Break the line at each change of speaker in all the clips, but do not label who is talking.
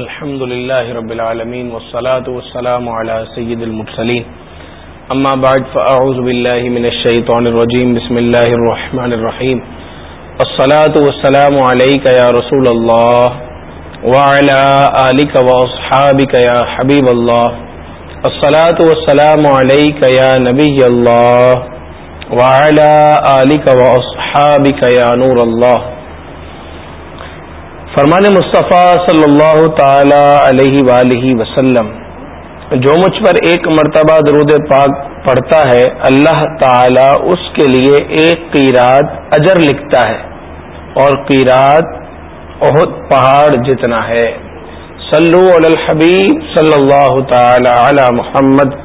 الحمد لله رب العالمين والصلاة والسلام على سيد المرسلين أما بعد فأعوذ بالله من الشيطان الرجيم بسم الله الرحمن الرحيم الصلاة والسلام عليك يا رسول الله وعلى آلك وأصحابك يا حبيب الله الصلاة والسلام عليك يا نبي الله وعلى آلك وأصحابك يا نور الله فرمان مصطفیٰ صلی اللہ تعالی علیہ وآلہ وسلم، جو مجھ پر ایک مرتبہ درود پاک پڑھتا ہے، اللہ تعالی اس کے لیے ایک قیرات اجر لکھتا ہے، اور قیرات بہت پہاڑ جتنا ہے۔ صلو علی الحبیب صلی اللہ تعالی علی محمد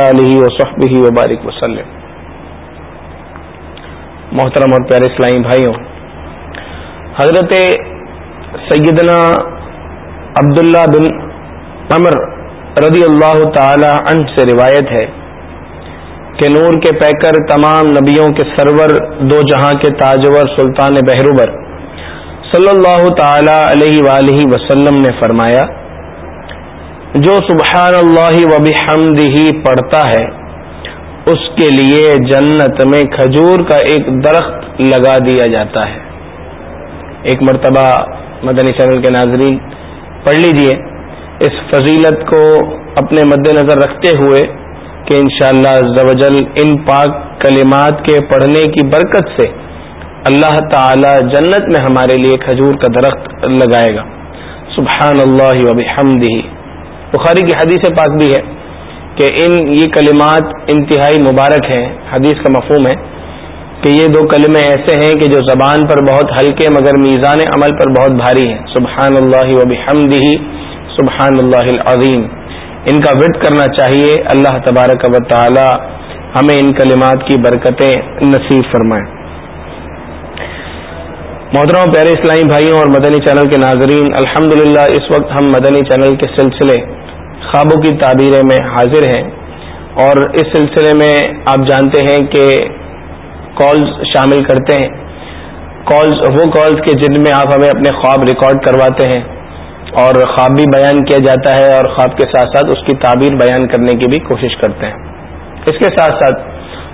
علیہ وصحبہ وبارک وسلم۔ محترم اور پیارے اسلامی بھائیوں، حضرت سیدنا عبداللہ بن عمر رضی اللہ تعالی عنہ سے روایت ہے کہ نور کے پیکر تمام نبیوں کے سرور دو جہاں کے تاجور سلطان بہروبر صلی اللہ تعالی علیہ وآلہ وسلم نے فرمایا، جو سبحان اللہ وبی حمد ہی پڑھتا ہے، اس کے لیے جنت میں کھجور کا ایک درخت لگا دیا جاتا ہے۔ ایک مرتبہ مدنی چینل کے ناظرین پڑھ لیجیے۔ اس فضیلت کو اپنے مد نظر رکھتے ہوئے کہ انشاءاللہ شاء اللہ ان پاک کلمات کے پڑھنے کی برکت سے اللہ تعالی جنت میں ہمارے لیے کھجور کا درخت لگائے گا۔ سبحان اللہ وبحمدہ بخاری کی حدیث پاک بھی ہے کہ ان یہ کلمات انتہائی مبارک ہیں، حدیث کا مفہوم ہے۔ کہ یہ دو کلمے ایسے ہیں کہ جو زبان پر بہت ہلکے مگر میزان عمل پر بہت بھاری ہیں۔ سبحان اللہ وب حمدی سبحان اللہ العظیم۔ ان کا ورد کرنا چاہیے۔ اللہ تبارک و تعالی ہمیں ان کلمات کی برکتیں نصیب فرمائیں محترم پیارے اسلامی بھائیوں اور مدنی چینل کے ناظرین الحمد اس وقت ہم مدنی چینل کے سلسلے خوابوں کی تعبیریں میں حاضر ہیں۔ اور اس سلسلے میں آپ جانتے ہیں کہ کالز شامل کرتے ہیں۔ کالز وہ کالز کے جن میں آپ ہمیں اپنے خواب ریکارڈ کرواتے ہیں۔ اور خواب بھی بیان کیا جاتا ہے اور خواب کے ساتھ ساتھ اس کی تعبیر بیان کرنے کی بھی کوشش کرتے ہیں۔ اس کے ساتھ ساتھ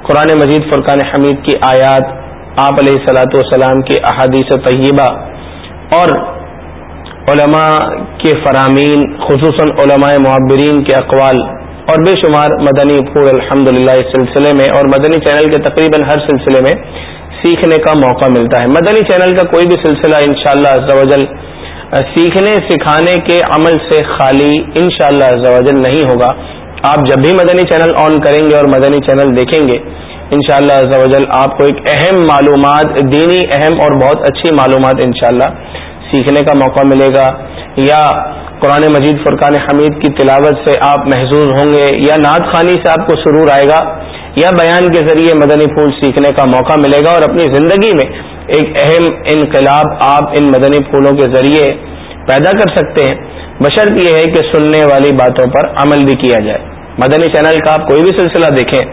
قرآن مجید فرقان حمید کی آیات، آپ علیہ صلاۃ والسلام کی احادیث طیبہ اور علماء کے فرامین، خصوصاً علماء معبرین کے اقوال اور بے شمار مدنی پھول الحمد اس سلسلے میں اور مدنی چینل کے تقریباً ہر سلسلے میں سیکھنے کا موقع ملتا ہے۔ مدنی چینل کا کوئی بھی سلسلہ انشاءاللہ شاء اللہ سیکھنے، سکھانے کے عمل سے خالی انشاءاللہ شاء اللہ نہیں ہوگا۔ آپ جب بھی مدنی چینل آن کریں گے اور مدنی چینل دیکھیں گے، انشاءاللہ شاء اللہ آپ کو ایک اہم معلومات، دینی اہم اور بہت اچھی معلومات انشاءاللہ سیکھنے کا موقع ملے گا یا قرآن مجید فرقان حمید کی تلاوت سے آپ محظوظ ہوں گے یا نعت خانی سے آپ کو سرور آئے گا یا بیان کے ذریعے مدنی پھول سیکھنے کا موقع ملے گا اور اپنی زندگی میں ایک اہم انقلاب آپ ان مدنی پھولوں کے ذریعے پیدا کر سکتے ہیں۔ بشرط یہ ہے کہ سننے والی باتوں پر عمل بھی کیا جائے۔ مدنی چینل کا آپ کوئی بھی سلسلہ دیکھیں،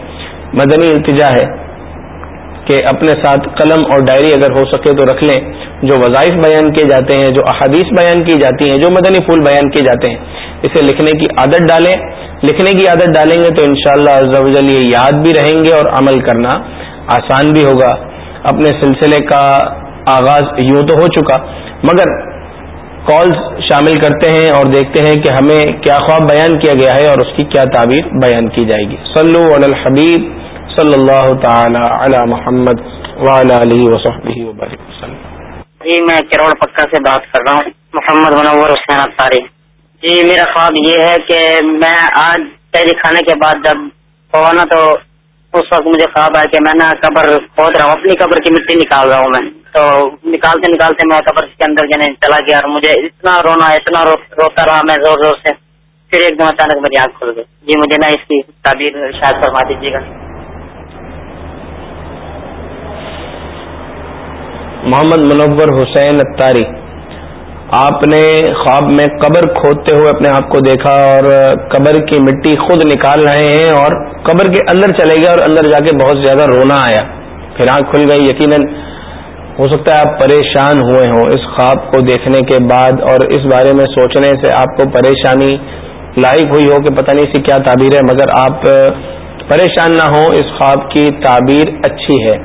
مدنی التجا ہے۔ کہ اپنے ساتھ قلم اور ڈائری اگر ہو سکے تو رکھ لیں، جو وظائف بیان کیے جاتے ہیں، جو احادیث بیان کی جاتی ہیں، جو مدنی پھول بیان کیے جاتے ہیں، اسے لکھنے کی عادت ڈالیں۔ لکھنے کی عادت ڈالیں گے تو انشاءاللہ شاء اللہ یہ یاد بھی رہیں گے اور عمل کرنا آسان بھی ہوگا۔ اپنے سلسلے کا آغاز یوں تو ہو چکا، مگر کالز شامل کرتے ہیں اور دیکھتے ہیں کہ ہمیں کیا خواب بیان کیا گیا ہے اور اس کی کیا تعبیر بیان کی جائے گی۔ صلو علی الحبیب۔ صلی اللہ تعالی علی محمد علیہ وصحبہ وسلم۔
جی میں کروڑ پکا سے بات کر رہا ہوں، محمد منور حسین اختاری جی میرا خواب یہ ہے کہ میں آج پہلے کھانے کے بعد جب ہوا نا تو اس وقت مجھے خواب ہے کہ میں نا قبر کھود رہا ہوں، اپنی قبر کی مٹی نکال رہا ہوں میں۔ تو نکالتے نکالتے میں قبر کے اندر جانے چلا گیا اور مجھے اتنا رونا، اتنا روتا رہا میں زور زور سے۔ پھر ایک دم اچانک میری آنکھ کھل گئی۔ جی مجھے نا اس کی تعبیر شاید فرما دیجیے گا۔
محمد منور حسین اتاری آپ نے خواب میں قبر کھودتے ہوئے اپنے آپ کو دیکھا اور قبر کی مٹی خود نکال رہے ہیں اور قبر کے اندر چلے گئے اور اندر جا کے بہت زیادہ رونا آیا۔ پھر آنکھ کھل گئی، یقیناً ہو سکتا ہے آپ پریشان ہوئے ہوں اس خواب کو دیکھنے کے بعد اور اس بارے میں سوچنے سے آپ کو پریشانی لائق ہوئی ہو کہ پتہ نہیں سی کیا تعبیر ہے، مگر آپ پریشان نہ ہوں، اس خواب کی تعبیر اچھی ہے۔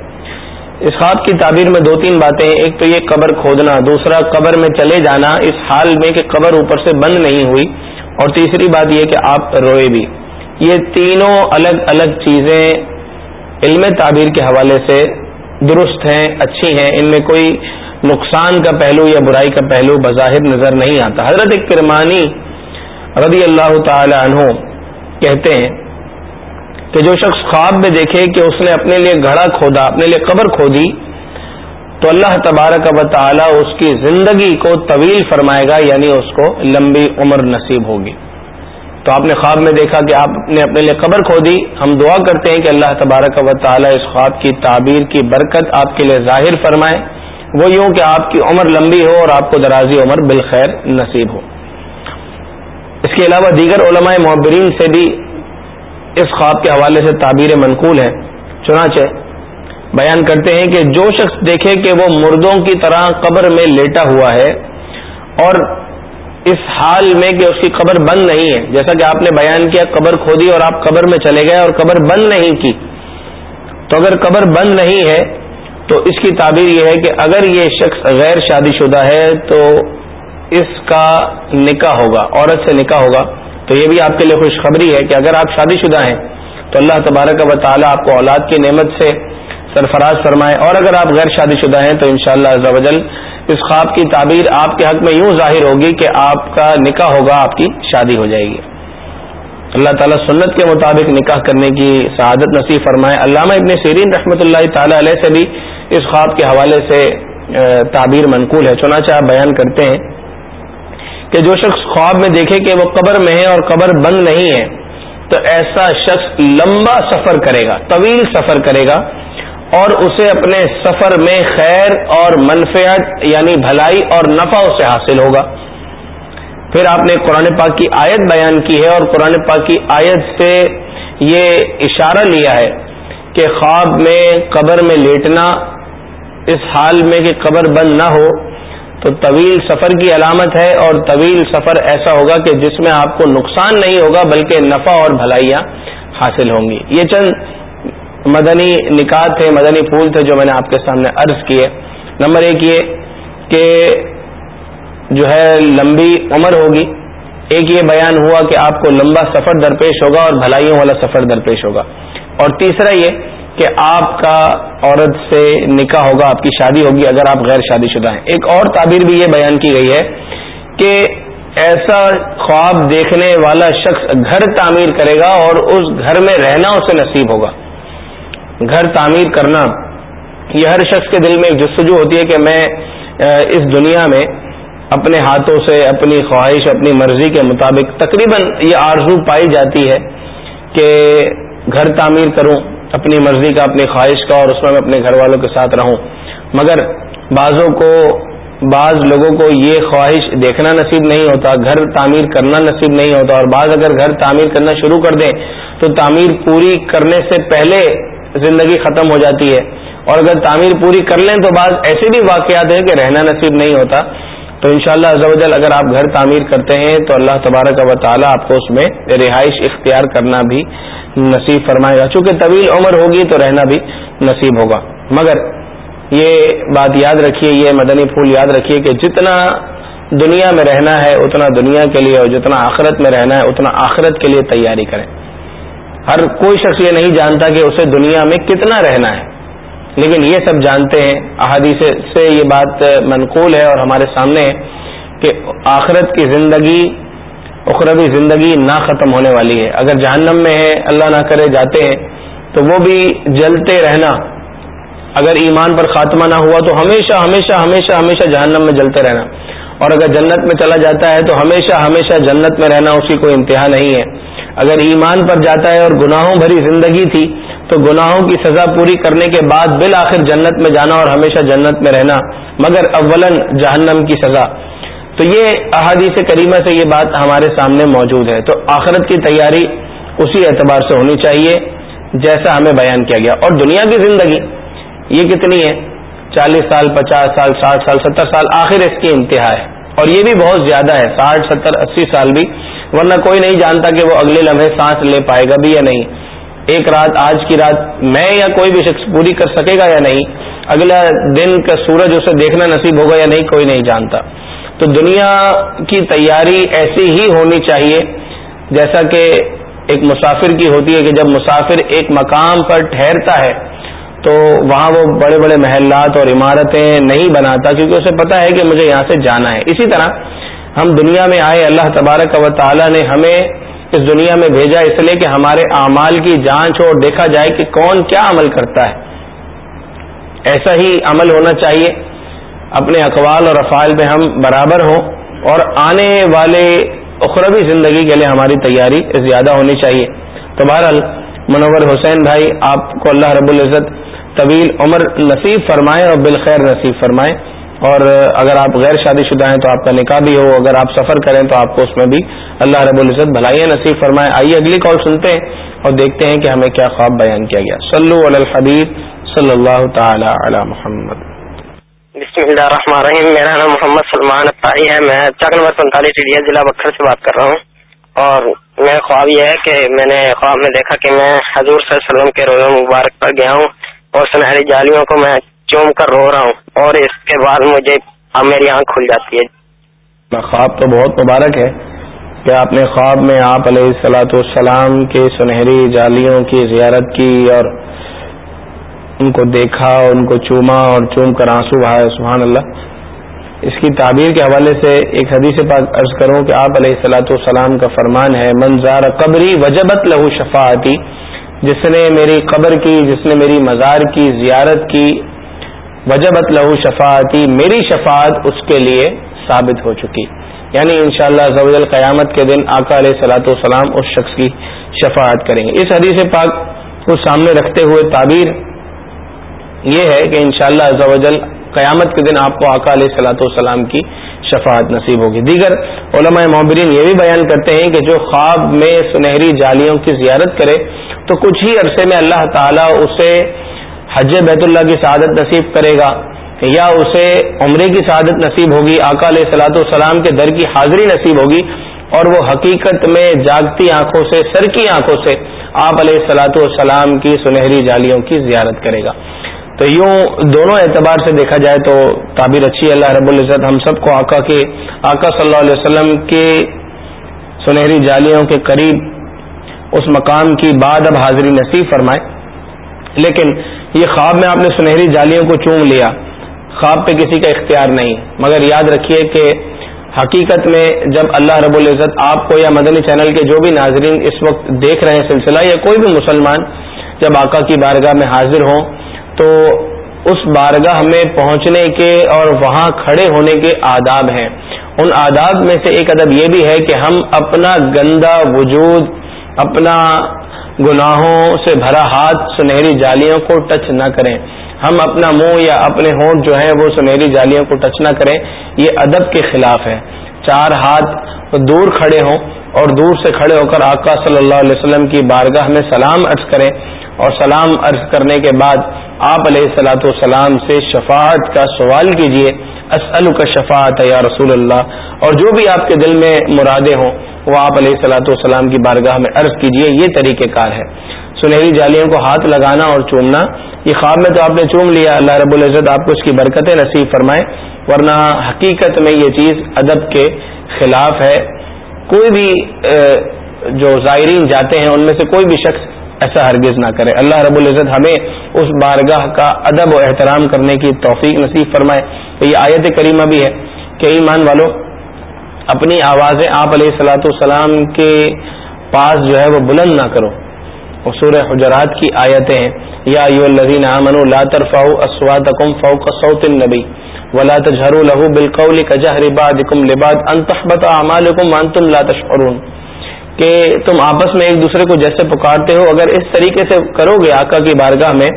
اس خواب کی تعبیر میں دو تین باتیں ایک تو یہ قبر کھودنا، دوسرا قبر میں چلے جانا اس حال میں کہ قبر اوپر سے بند نہیں ہوئی۔ اور تیسری بات یہ کہ آپ روئے بھی۔ یہ تینوں الگ الگ چیزیں علم تعبیر کے حوالے سے درست ہیں، اچھی ہیں۔ ان میں کوئی نقصان کا پہلو یا برائی کا پہلو بظاہر نظر نہیں آتا۔ حضرت کرمانی رضی اللہ تعالی عنہ کہتے ہیں کہ جو شخص خواب میں دیکھے کہ اس نے اپنے لیے گھڑا کھودا، اپنے لیے قبر کھودی، تو اللہ تبارک و تعالی اس کی زندگی کو طویل فرمائے گا یعنی اس کو لمبی عمر نصیب ہوگی۔ تو آپ نے خواب میں دیکھا کہ آپ نے اپنے لیے قبر کھو دی ہم دعا کرتے ہیں کہ اللہ تبارک و تعالیٰ اس خواب کی تعبیر کی برکت آپ کے لیے ظاہر فرمائے۔ وہ یوں کہ آپ کی عمر لمبی ہو اور آپ کو درازی عمر بالخیر نصیب ہو۔ اس کے علاوہ دیگر علماء محبرین سے بھی اس خواب کے حوالے سے تعبیر منقول ہیں چنانچہ بیان کرتے ہیں کہ جو شخص دیکھے کہ وہ مردوں کی طرح قبر میں لیٹا ہوا ہے اور اس حال میں کہ اس کی قبر بند نہیں ہے، جیسا کہ آپ نے بیان کیا قبر کھودی اور آپ قبر میں چلے گئے اور قبر بند نہیں کی۔ تو اگر قبر بند نہیں ہے، تو اس کی تعبیر یہ ہے کہ اگر یہ شخص غیر شادی شدہ ہے، تو اس کا نکاح ہوگا، عورت سے نکاح ہوگا۔ تو یہ بھی آپ کے لیے خوشخبری ہے کہ اگر آپ شادی شدہ ہیں تو اللہ تبارک و تعالیٰ آپ کو اولاد کی نعمت سے سرفراز فرمائے اور اگر آپ غیر شادی شدہ ہیں تو انشاءاللہ شاء اللہ اس خواب کی تعبیر آپ کے حق میں یوں ظاہر ہوگی کہ آپ کا نکاح ہوگا، آپ کی شادی ہو جائے گی۔ اللہ تعالیٰ سنت کے مطابق نکاح کرنے کی سعادت نصیب فرمائے۔ علامہ ابن سیرین رحمۃ اللہ تعالی علیہ سے بھی اس خواب کے حوالے سے تعبیر منقول ہے۔ چنانچہ آپ بیان کرتے ہیں کہ جو شخص خواب میں دیکھے کہ وہ قبر میں ہے اور قبر بند نہیں ہے، تو ایسا شخص لمبا سفر کرے گا، طویل سفر کرے گا اور اسے اپنے سفر میں خیر اور منفیت یعنی بھلائی اور نفع اسے حاصل ہوگا۔ پھر آپ نے قرآن پاک کی آیت بیان کی ہے اور قرآن پاک کی آیت سے یہ اشارہ لیا ہے کہ خواب میں، قبر میں لیٹنا، اس حال میں کہ قبر بند نہ ہو تو طویل سفر کی علامت ہے اور طویل سفر ایسا ہوگا کہ جس میں آپ کو نقصان نہیں ہوگا بلکہ نفع اور بھلائیاں حاصل ہوں گی۔ یہ چند مدنی نکاح تھے، مدنی پھول تھے جو میں نے آپ کے سامنے عرض کیے۔ نمبر ایک یہ کہ جو ہے لمبی عمر ہوگی۔ ایک یہ بیان ہوا کہ آپ کو لمبا سفر درپیش ہوگا اور بھلائیوں والا سفر درپیش ہوگا۔ اور تیسرا یہ کہ آپ کا عورت سے نکاح ہوگا، آپ کی شادی ہوگی اگر آپ غیر شادی شدہ ہیں۔ ایک اور تعبیر بھی یہ بیان کی گئی ہے کہ ایسا خواب دیکھنے والا شخص گھر تعمیر کرے گا اور اس گھر میں رہنا اسے نصیب ہوگا۔ گھر تعمیر کرنا، یہ ہر شخص کے دل میں ایک جستجو ہوتی ہے کہ میں اس دنیا میں اپنے ہاتھوں سے اپنی خواہش، اپنی مرضی کے مطابق تقریباً یہ آرزو پائی جاتی ہے کہ گھر تعمیر کروں۔ اپنی مرضی کا، اپنی خواہش کا اور اس میں میں اپنے گھر والوں کے ساتھ رہوں۔ مگر بعضوں کو، بعض لوگوں کو یہ خواہش دیکھنا نصیب نہیں ہوتا، گھر تعمیر کرنا نصیب نہیں ہوتا۔ اور بعض اگر گھر تعمیر کرنا شروع کر دیں تو تعمیر پوری کرنے سے پہلے زندگی ختم ہو جاتی ہے۔ اور اگر تعمیر پوری کر لیں تو بعض ایسے بھی واقعات ہیں کہ رہنا نصیب نہیں ہوتا۔ تو انشاءاللہ شاء اللہ اگر آپ گھر تعمیر کرتے ہیں تو اللہ تبارک و تعالیٰ آپ کو اس میں رہائش اختیار کرنا بھی نصیب فرمائے گا۔ چونکہ طویل عمر ہوگی تو رہنا بھی نصیب ہوگا۔ مگر یہ بات یاد رکھیے، یہ مدنی پھول یاد رکھیے کہ جتنا دنیا میں رہنا ہے اتنا دنیا کے لیے اور جتنا آخرت میں رہنا ہے اتنا آخرت کے لیے تیاری کریں۔ ہر کوئی شخص یہ نہیں جانتا کہ اسے دنیا میں کتنا رہنا ہے، لیکن یہ سب جانتے ہیں۔ احادیث سے یہ بات منقول ہے اور ہمارے سامنے ہے کہ آخرت کی زندگی اخروی زندگی نہ ختم ہونے والی ہے۔ اگر جہنم میں ہے، اللہ نہ کرے جاتے ہیں، تو وہ بھی جلتے رہنا۔ اگر ایمان پر خاتمہ نہ ہوا، تو ہمیشہ ہمیشہ ہمیشہ ہمیشہ جہنم میں جلتے رہنا۔ اور اگر جنت میں چلا جاتا ہے، تو ہمیشہ ہمیشہ جنت میں رہنا، اس کی کوئی انتہا نہیں ہے۔ اگر ایمان پر جاتا ہے اور گناہوں بھری زندگی تھی، تو گناہوں کی سزا پوری کرنے کے بعد بالآخر جنت میں جانا اور ہمیشہ جنت میں رہنا، مگر اولن جہنم کی سزا۔ تو یہ احادیث کریمہ سے یہ بات ہمارے سامنے موجود ہے۔ تو آخرت کی تیاری اسی اعتبار سے ہونی چاہیے جیسا ہمیں بیان کیا گیا۔ اور دنیا کی زندگی یہ کتنی ہے؟ چالیس سال، پچاس سال، ساٹھ سال، ستر سال، آخر اس کی انتہا ہے۔ اور یہ بھی بہت زیادہ ہے، ساٹھ، ستر، اسی سال بھی۔ ورنہ کوئی نہیں جانتا کہ وہ اگلے لمحے سانس لے پائے گا بھی یا نہیں۔ ایک رات، آج کی رات میں یا کوئی بھی شخص پوری کر سکے گا یا نہیں؟ اگلا دن کا سورج اسے دیکھنا نصیب ہوگا یا نہیں، کوئی نہیں جانتا۔ تو دنیا کی تیاری ایسی ہی ہونی چاہیے جیسا کہ ایک مسافر کی ہوتی ہے کہ جب مسافر ایک مقام پر ٹھہرتا ہے تو وہاں وہ بڑے بڑے محلات اور عمارتیں نہیں بناتا کیونکہ اسے پتا ہے کہ مجھے یہاں سے جانا ہے۔ اسی طرح ہم دنیا میں آئے اللہ تبارک و تعالی نے ہمیں اس دنیا میں بھیجا اس لیے کہ ہمارے اعمال کی جانچ ہو اور دیکھا جائے کہ کون کیا عمل کرتا ہے۔ ایسا ہی عمل ہونا چاہیے۔ اپنے اقوال اور افعال میں ہم برابر ہوں اور آنے والے اخروی زندگی کے لیے ہماری تیاری زیادہ ہونی چاہیے۔ تو بہرحال، منور حسین بھائی، آپ کو اللہ رب العزت طویل عمر نصیب فرمائیں اور بالخیر نصیب فرمائیں اور اگر آپ غیر شادی شدہ ہیں تو آپ کا نکاح بھی ہو، اگر آپ سفر کریں تو آپ کو اس میں بھی اللہ رب العزت بھلائی نصیب فرمائیں آئیے اگلی کال سنتے ہیں اور دیکھتے ہیں کہ ہمیں کیا خواب بیان کیا گیا۔ صلو علی الحبیب صلی اللہ تعالی علی محمد۔
بسم اللہ الرحمن الرحیم، میرا نام محمد سلمان اطاری ہے۔ میں چک نمبر پینتالیس ایریا ضلع بکھر سے بات کر رہا ہوں۔ اور میرا خواب یہ ہے کہ میں نے خواب میں دیکھا کہ میں حضور صلی اللہ علیہ وسلم کے روزہ مبارک پر گیا ہوں اور سنہری جالیوں کو میں چوم کر رو رہا ہوں اور اس کے بعد مجھے اب میری آنکھ کھل جاتی
ہے۔ خواب تو بہت مبارک ہے کہ آپ نے خواب میں آپ علیہ السلاۃ والسلام کے سنہری جالیوں کی زیارت کی اور ان کو دیکھا ان کو چوما اور چوم کر آنسو بہائے سبحان اللہ۔ اس کی تعبیر کے حوالے سے ایک حدیث پاک عرض کروں کہ آپ علیہ السلاۃ والسلام کا فرمان ہے منظار قبری وجبت لہو شفاعتی جس نے میری قبر کی، جس نے میری مزار کی، زیارت کی، وجبت لہو شفاعتی، میری شفاعت اس کے لیے ثابت ہو چکی۔ یعنی انشاءاللہ شاء اللہ قیامت کے دن آقا علیہ صلاۃ والسلام اس شخص کی شفاعت کریں گے۔ اس حدیث پاک کو سامنے رکھتے ہوئے تعبیر یہ ہے کہ انشاءاللہ شاء اللہ قیامت کے دن آپ کو آقا علیہ صلاۃ والسلام کی شفاعت نصیب ہوگی۔ دیگر علماء محبرین یہ بھی بیان کرتے ہیں کہ جو خواب میں سنہری جالیوں کی زیارت کرے، تو کچھ ہی عرصے میں اللہ تعالیٰ اسے حج بیت اللہ کی سعادت نصیب کرے گا یا اسے عمرے کی سعادت نصیب ہوگی، آقا علیہ سلاۃ والسلام کے در کی حاضری نصیب ہوگی اور وہ حقیقت میں جاگتی آنکھوں سے، سر کی آنکھوں سے آپ علیہ سلاۃ والسلام کی سنہری جالیوں کی زیارت کرے گا۔ تو یوں دونوں اعتبار سے دیکھا جائے تو تعبیر اچھی اللہ رب العزت ہم سب کو آقا کے آقا صلی اللہ علیہ وسلم کے سنہری جالیوں کے قریب اس مقام کی بعد اب حاضری نصیب فرمائے۔ لیکن یہ خواب میں آپ نے سنہری جالیوں کو چوم لیا۔ خواب پہ کسی کا اختیار نہیں۔ مگر یاد رکھیے کہ حقیقت میں جب اللہ رب العزت آپ کو یا مدنی چینل کے جو بھی ناظرین اس وقت دیکھ رہے ہیں سلسلہ، یا کوئی بھی مسلمان جب آقا کی بارگاہ میں حاضر ہوں تو اس بارگاہ میں پہنچنے کے اور وہاں کھڑے ہونے کے آداب ہیں۔ ان آداب میں سے ایک ادب یہ بھی ہے کہ ہم اپنا گندا وجود، اپنا گناہوں سے بھرا ہاتھ سنہری جالیوں کو ٹچ نہ کریں۔ ہم اپنا منہ یا اپنے ہونٹ جو ہیں وہ سنہری جالیوں کو ٹچ نہ کریں۔ یہ ادب کے خلاف ہے۔ چار ہاتھ دور کھڑے ہوں اور دور سے کھڑے ہو کر آقا صلی اللہ علیہ وسلم کی بارگاہ میں سلام عرض کریں اور سلام عرض کرنے کے بعد آپ علیہ السلاۃ والسلام سے شفاعت کا سوال کیجیے اسلو کا شفاعت یا رسول اللہ، اور جو بھی آپ کے دل میں مرادیں ہوں، وہ آپ علیہ السلاۃ والسلام کی بارگاہ میں عرض کیجیے، یہ طریقہ کار ہے۔ سنہری جالیوں کو ہاتھ لگانا اور چومنا، یہ خواب میں تو آپ نے چوم لیا، اللہ رب العزت آپ کو اس کی برکتیں نصیب فرمائے، ورنہ حقیقت میں یہ چیز ادب کے خلاف ہے۔ کوئی بھی جو زائرین جاتے ہیں، ان میں سے کوئی بھی شخص ایسا ہرگز نہ کرے۔ اللہ رب العزت ہمیں اس بارگاہ کا ادب و احترام کرنے کی توفیق نصیب فرمائے۔ تو یہ آیت کریمہ بھی ہے کہ ایمان والوں اپنی آوازیں آپ علیہ السلاۃ السلام کے پاس جو ہے وہ بلند نہ کرو۔ سور حجرات کی آیتیں ہیں۔ یا یو الذین آمنوا لا ترفعوا اصواتکم فوق صوت النبی ولا تجهروا له بالقول كجهر بعضكم لبعض ان تحبط اعمالكم وانتم لا تشعرون۔ کہ تم آپس میں ایک دوسرے کو جیسے پکارتے ہو، اگر اس طریقے سے کرو گے آقا کی بارگاہ میں،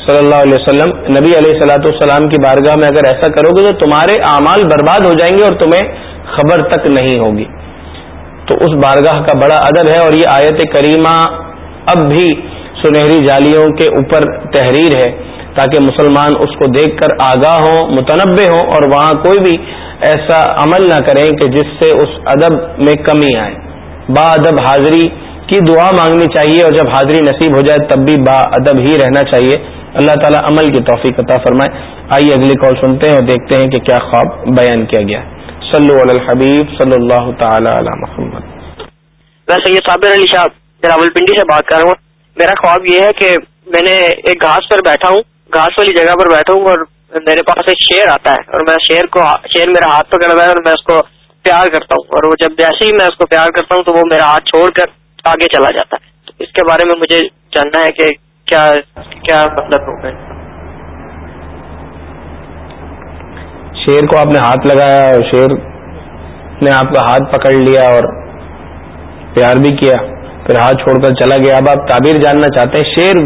صلی اللہ علیہ وسلم، نبی علیہ السلاۃ والسلام کی بارگاہ میں اگر ایسا کرو گے تو تمہارے اعمال برباد ہو جائیں گے اور تمہیں خبر تک نہیں ہوگی۔ تو اس بارگاہ کا بڑا ادب ہے اور یہ آیت کریمہ اب بھی سنہری جالیوں کے اوپر تحریر ہے تاکہ مسلمان اس کو دیکھ کر آگاہ ہوں متنوع ہوں اور وہاں کوئی بھی ایسا عمل نہ کریں کہ جس سے اس ادب میں کمی آئے۔ با ادب حاضری کی دعا مانگنی چاہیے اور جب حاضری نصیب ہو جائے تب بھی با ادب ہی رہنا چاہیے۔ اللہ تعالیٰ عمل کی توفیق عطا فرمائے۔ آئیے اگلی کال سنتے ہیں اور دیکھتے ہیں کہ کیا خواب بیان کیا گیا۔ صلی علی الحبیب، صلی اللہ تعالی علی محمد۔
میں سید صابر علی شاہ راول پنڈی سے بات کر رہا ہوں۔ میرا خواب یہ ہے کہ میں نے ایک گھاس پر بیٹھا ہوں۔ گھاس والی جگہ پر بیٹھا ہوں اور میرے پاس ایک شیر آتا ہے اور میں شیر کو، شیر میرا ہاتھ پکڑ ہوا ہے اور میں اس کو پیار کرتا ہوں اور وہ جب جیسے ہی میں اس کو پیار کرتا ہوں تو وہ میرا ہاتھ چھوڑ کر آگے چلا جاتا ہے۔ تو اس کے بارے میں مجھے جاننا ہے کہ کیا کیا مطلب ہوگا
شیر کو آپ نے ہاتھ لگایا اور شیر نے آپ کا ہاتھ پکڑ لیا اور پیار بھی کیا، پھر ہاتھ چھوڑ کر چلا گیا۔ اب آپ تعبیر جاننا چاہتے ہیں، شیر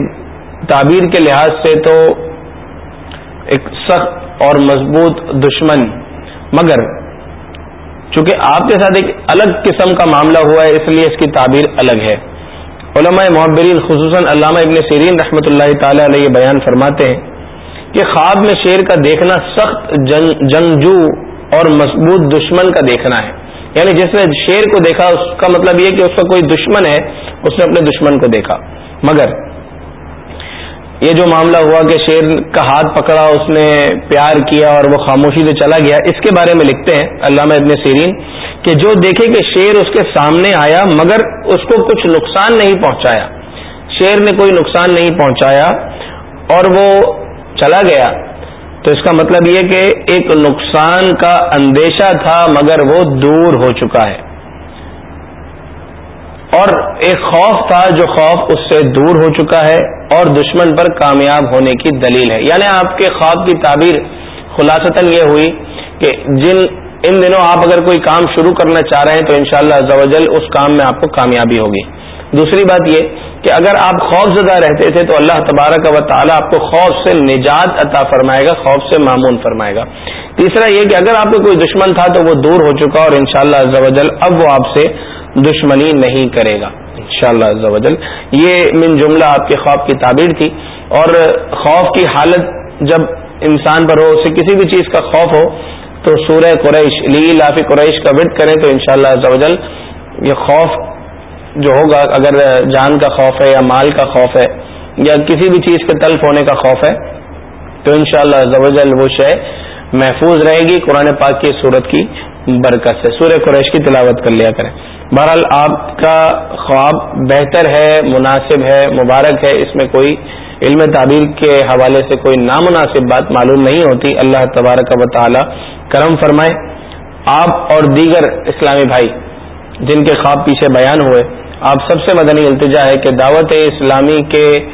تعبیر کے لحاظ سے تو ایک سخت اور مضبوط دشمن، مگر چونکہ آپ کے ساتھ ایک الگ قسم کا معاملہ ہوا ہے، اس لیے اس کی تعبیر الگ ہے۔ علماء محبرین خصوصاً علامہ ابن سیرین رحمۃ اللہ تعالی علیہ بیان فرماتے ہیں کہ خواب میں شیر کا دیکھنا سخت جنگجو اور مضبوط دشمن کا دیکھنا ہے۔ یعنی جس نے شیر کو دیکھا، اس کا مطلب یہ کہ اس کا کوئی دشمن ہے، اس نے اپنے دشمن کو دیکھا۔ مگر یہ جو معاملہ ہوا کہ شیر کا ہاتھ پکڑا، اس نے پیار کیا اور وہ خاموشی سے چلا گیا۔ اس کے بارے میں لکھتے ہیں علامہ ابن سیرین کہ جو دیکھے کہ شیر اس کے سامنے آیا مگر اس کو کچھ نقصان نہیں پہنچایا۔ شیر نے کوئی نقصان نہیں پہنچایا اور وہ چلا گیا۔ تو اس کا مطلب یہ کہ ایک نقصان کا اندیشہ تھا مگر وہ دور ہو چکا ہے۔ اور ایک خوف تھا جو خوف اس سے دور ہو چکا ہے اور دشمن پر کامیاب ہونے کی دلیل ہے۔ یعنی آپ کے خواب کی تعبیر خلاصتاً یہ ہوئی کہ جن ان دنوں آپ اگر کوئی کام شروع کرنا چاہ رہے ہیں تو انشاءاللہ شاء اللہ اس کام میں آپ کو کامیابی ہوگی۔ دوسری بات یہ کہ اگر آپ خوف زدہ رہتے تھے تو اللہ تبارک و تعالیٰ آپ کو خوف سے نجات عطا فرمائے گا، خوف سے معمون فرمائے گا۔ تیسرا یہ کہ اگر آپ کو کوئی دشمن تھا تو وہ دور ہو چکا اور انشاءاللہ شاء اللہ اب وہ آپ سے دشمنی نہیں کرے گا۔ انشاءاللہ شاء یہ من جملہ آپ کے خواب کی تعبیر تھی۔ اور خوف کی حالت جب انسان پر ہو اسے کسی بھی چیز کا خوف ہو، تو سورہ قریش لی لافی قریش کا ورد کریں تو انشاءاللہ شاء اللہ یہ خوف جو ہوگا، اگر جان کا خوف ہے یا مال کا خوف ہے یا کسی بھی چیز کے تلف ہونے کا خوف ہے، تو انشاءاللہ شاء اللہ وہ شے محفوظ رہے گی قرآن پاک کی صورت کی۔ برکت سے۔ سورہ قریش کی تلاوت کر لیا کریں۔ بہرحال آپ کا خواب بہتر ہے، مناسب ہے، مبارک ہے۔ اس میں کوئی علم تعبیر کے حوالے سے کوئی نامناسب بات معلوم نہیں ہوتی۔ اللہ تبارک و تعالی کرم فرمائے۔ آپ اور دیگر اسلامی بھائی جن کے خواب پیچھے بیان ہوئے، آپ سب سے مدنی التجا ہے کہ دعوت اسلامی کے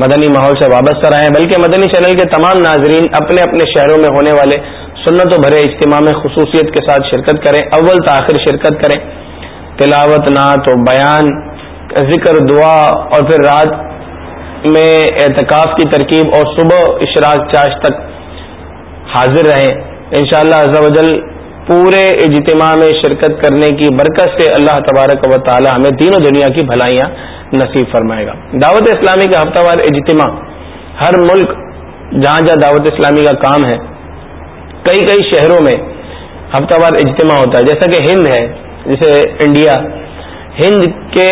مدنی ماحول سے وابستہ رہیں، بلکہ مدنی چینل کے تمام ناظرین اپنے اپنے شہروں میں ہونے والے سنت و بھرے اجتماع میں خصوصیت کے ساتھ شرکت کریں، اول تاخیر شرکت کریں۔ تلاوت، نعت و بیان، ذکر، دعا اور پھر رات میں اعتکاف کی ترکیب اور صبح اشراق چاش تک حاضر رہیں۔ انشاءاللہ شاء اللہ پورے اجتماع میں شرکت کرنے کی برکت سے اللہ تبارک و تعالی ہمیں تینوں دنیا کی بھلائیاں نصیب فرمائے گا۔ دعوت اسلامی کا ہفتہ وار اجتماع۔ ہر ملک جہاں جہاں دعوت اسلامی کا کام ہے کئی کئی شہروں میں ہفتہ وار اجتماع ہوتا ہے۔ جیسا کہ ہند ہے، جیسے انڈیا، ہند کے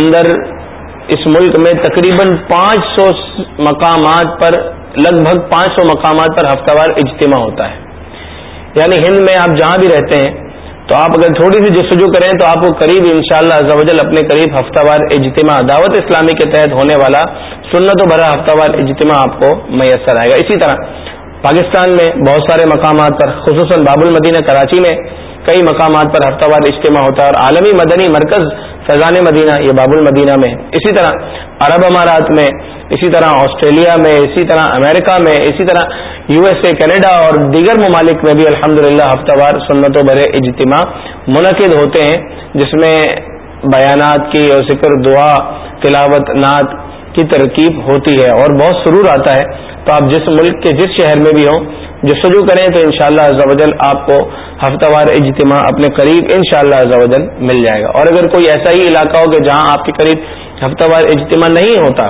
اندر اس ملک میں تقریباً پانچ سو مقامات پر، لگ بھگ پانچ سو مقامات پر ہفتہ وار اجتماع ہوتا ہے۔ یعنی ہند میں آپ جہاں بھی رہتے ہیں، تو آپ اگر تھوڑی سی جستجو کریں تو آپ کو قریب ان شاء اللہ اپنے قریب ہفتہ وار اجتماع، دعوت اسلامی کے تحت ہونے والا سنت و بھرا ہفتہ وار اجتماع آپ کو میسر آئے گا۔ اسی طرح پاکستان میں بہت سارے مقامات پر، خصوصاً باب المدینہ، کراچی میں کئی مقامات پر ہفتہ وار اجتماع ہوتا ہے اور عالمی مدنی مرکز فیضان مدینہ، یہ باب المدینہ میں۔ اسی طرح عرب امارات میں، اسی طرح آسٹریلیا میں، اسی طرح امریکہ میں، اسی طرح یو ایس اے، کینیڈا اور دیگر ممالک میں بھی الحمد للہ ہفتہ وار سنت و برے اجتماع منعقد ہوتے ہیں، جس میں بیانات کی اور ذکر، دعا، تلاوت، نعت کی ترکیب ہوتی ہے اور بہت سرور آتا ہے۔ تو آپ جس ملک کے جس شہر میں بھی ہوں، جو سجو کریں تو انشاءاللہ شاء اللہ آپ کو ہفتہ وار اجتماع اپنے قریب ان شاء اللہ مل جائے گا۔ اور اگر کوئی ایسا ہی علاقہ ہو کہ جہاں آپ کے قریب ہفتہ وار اجتماع نہیں ہوتا،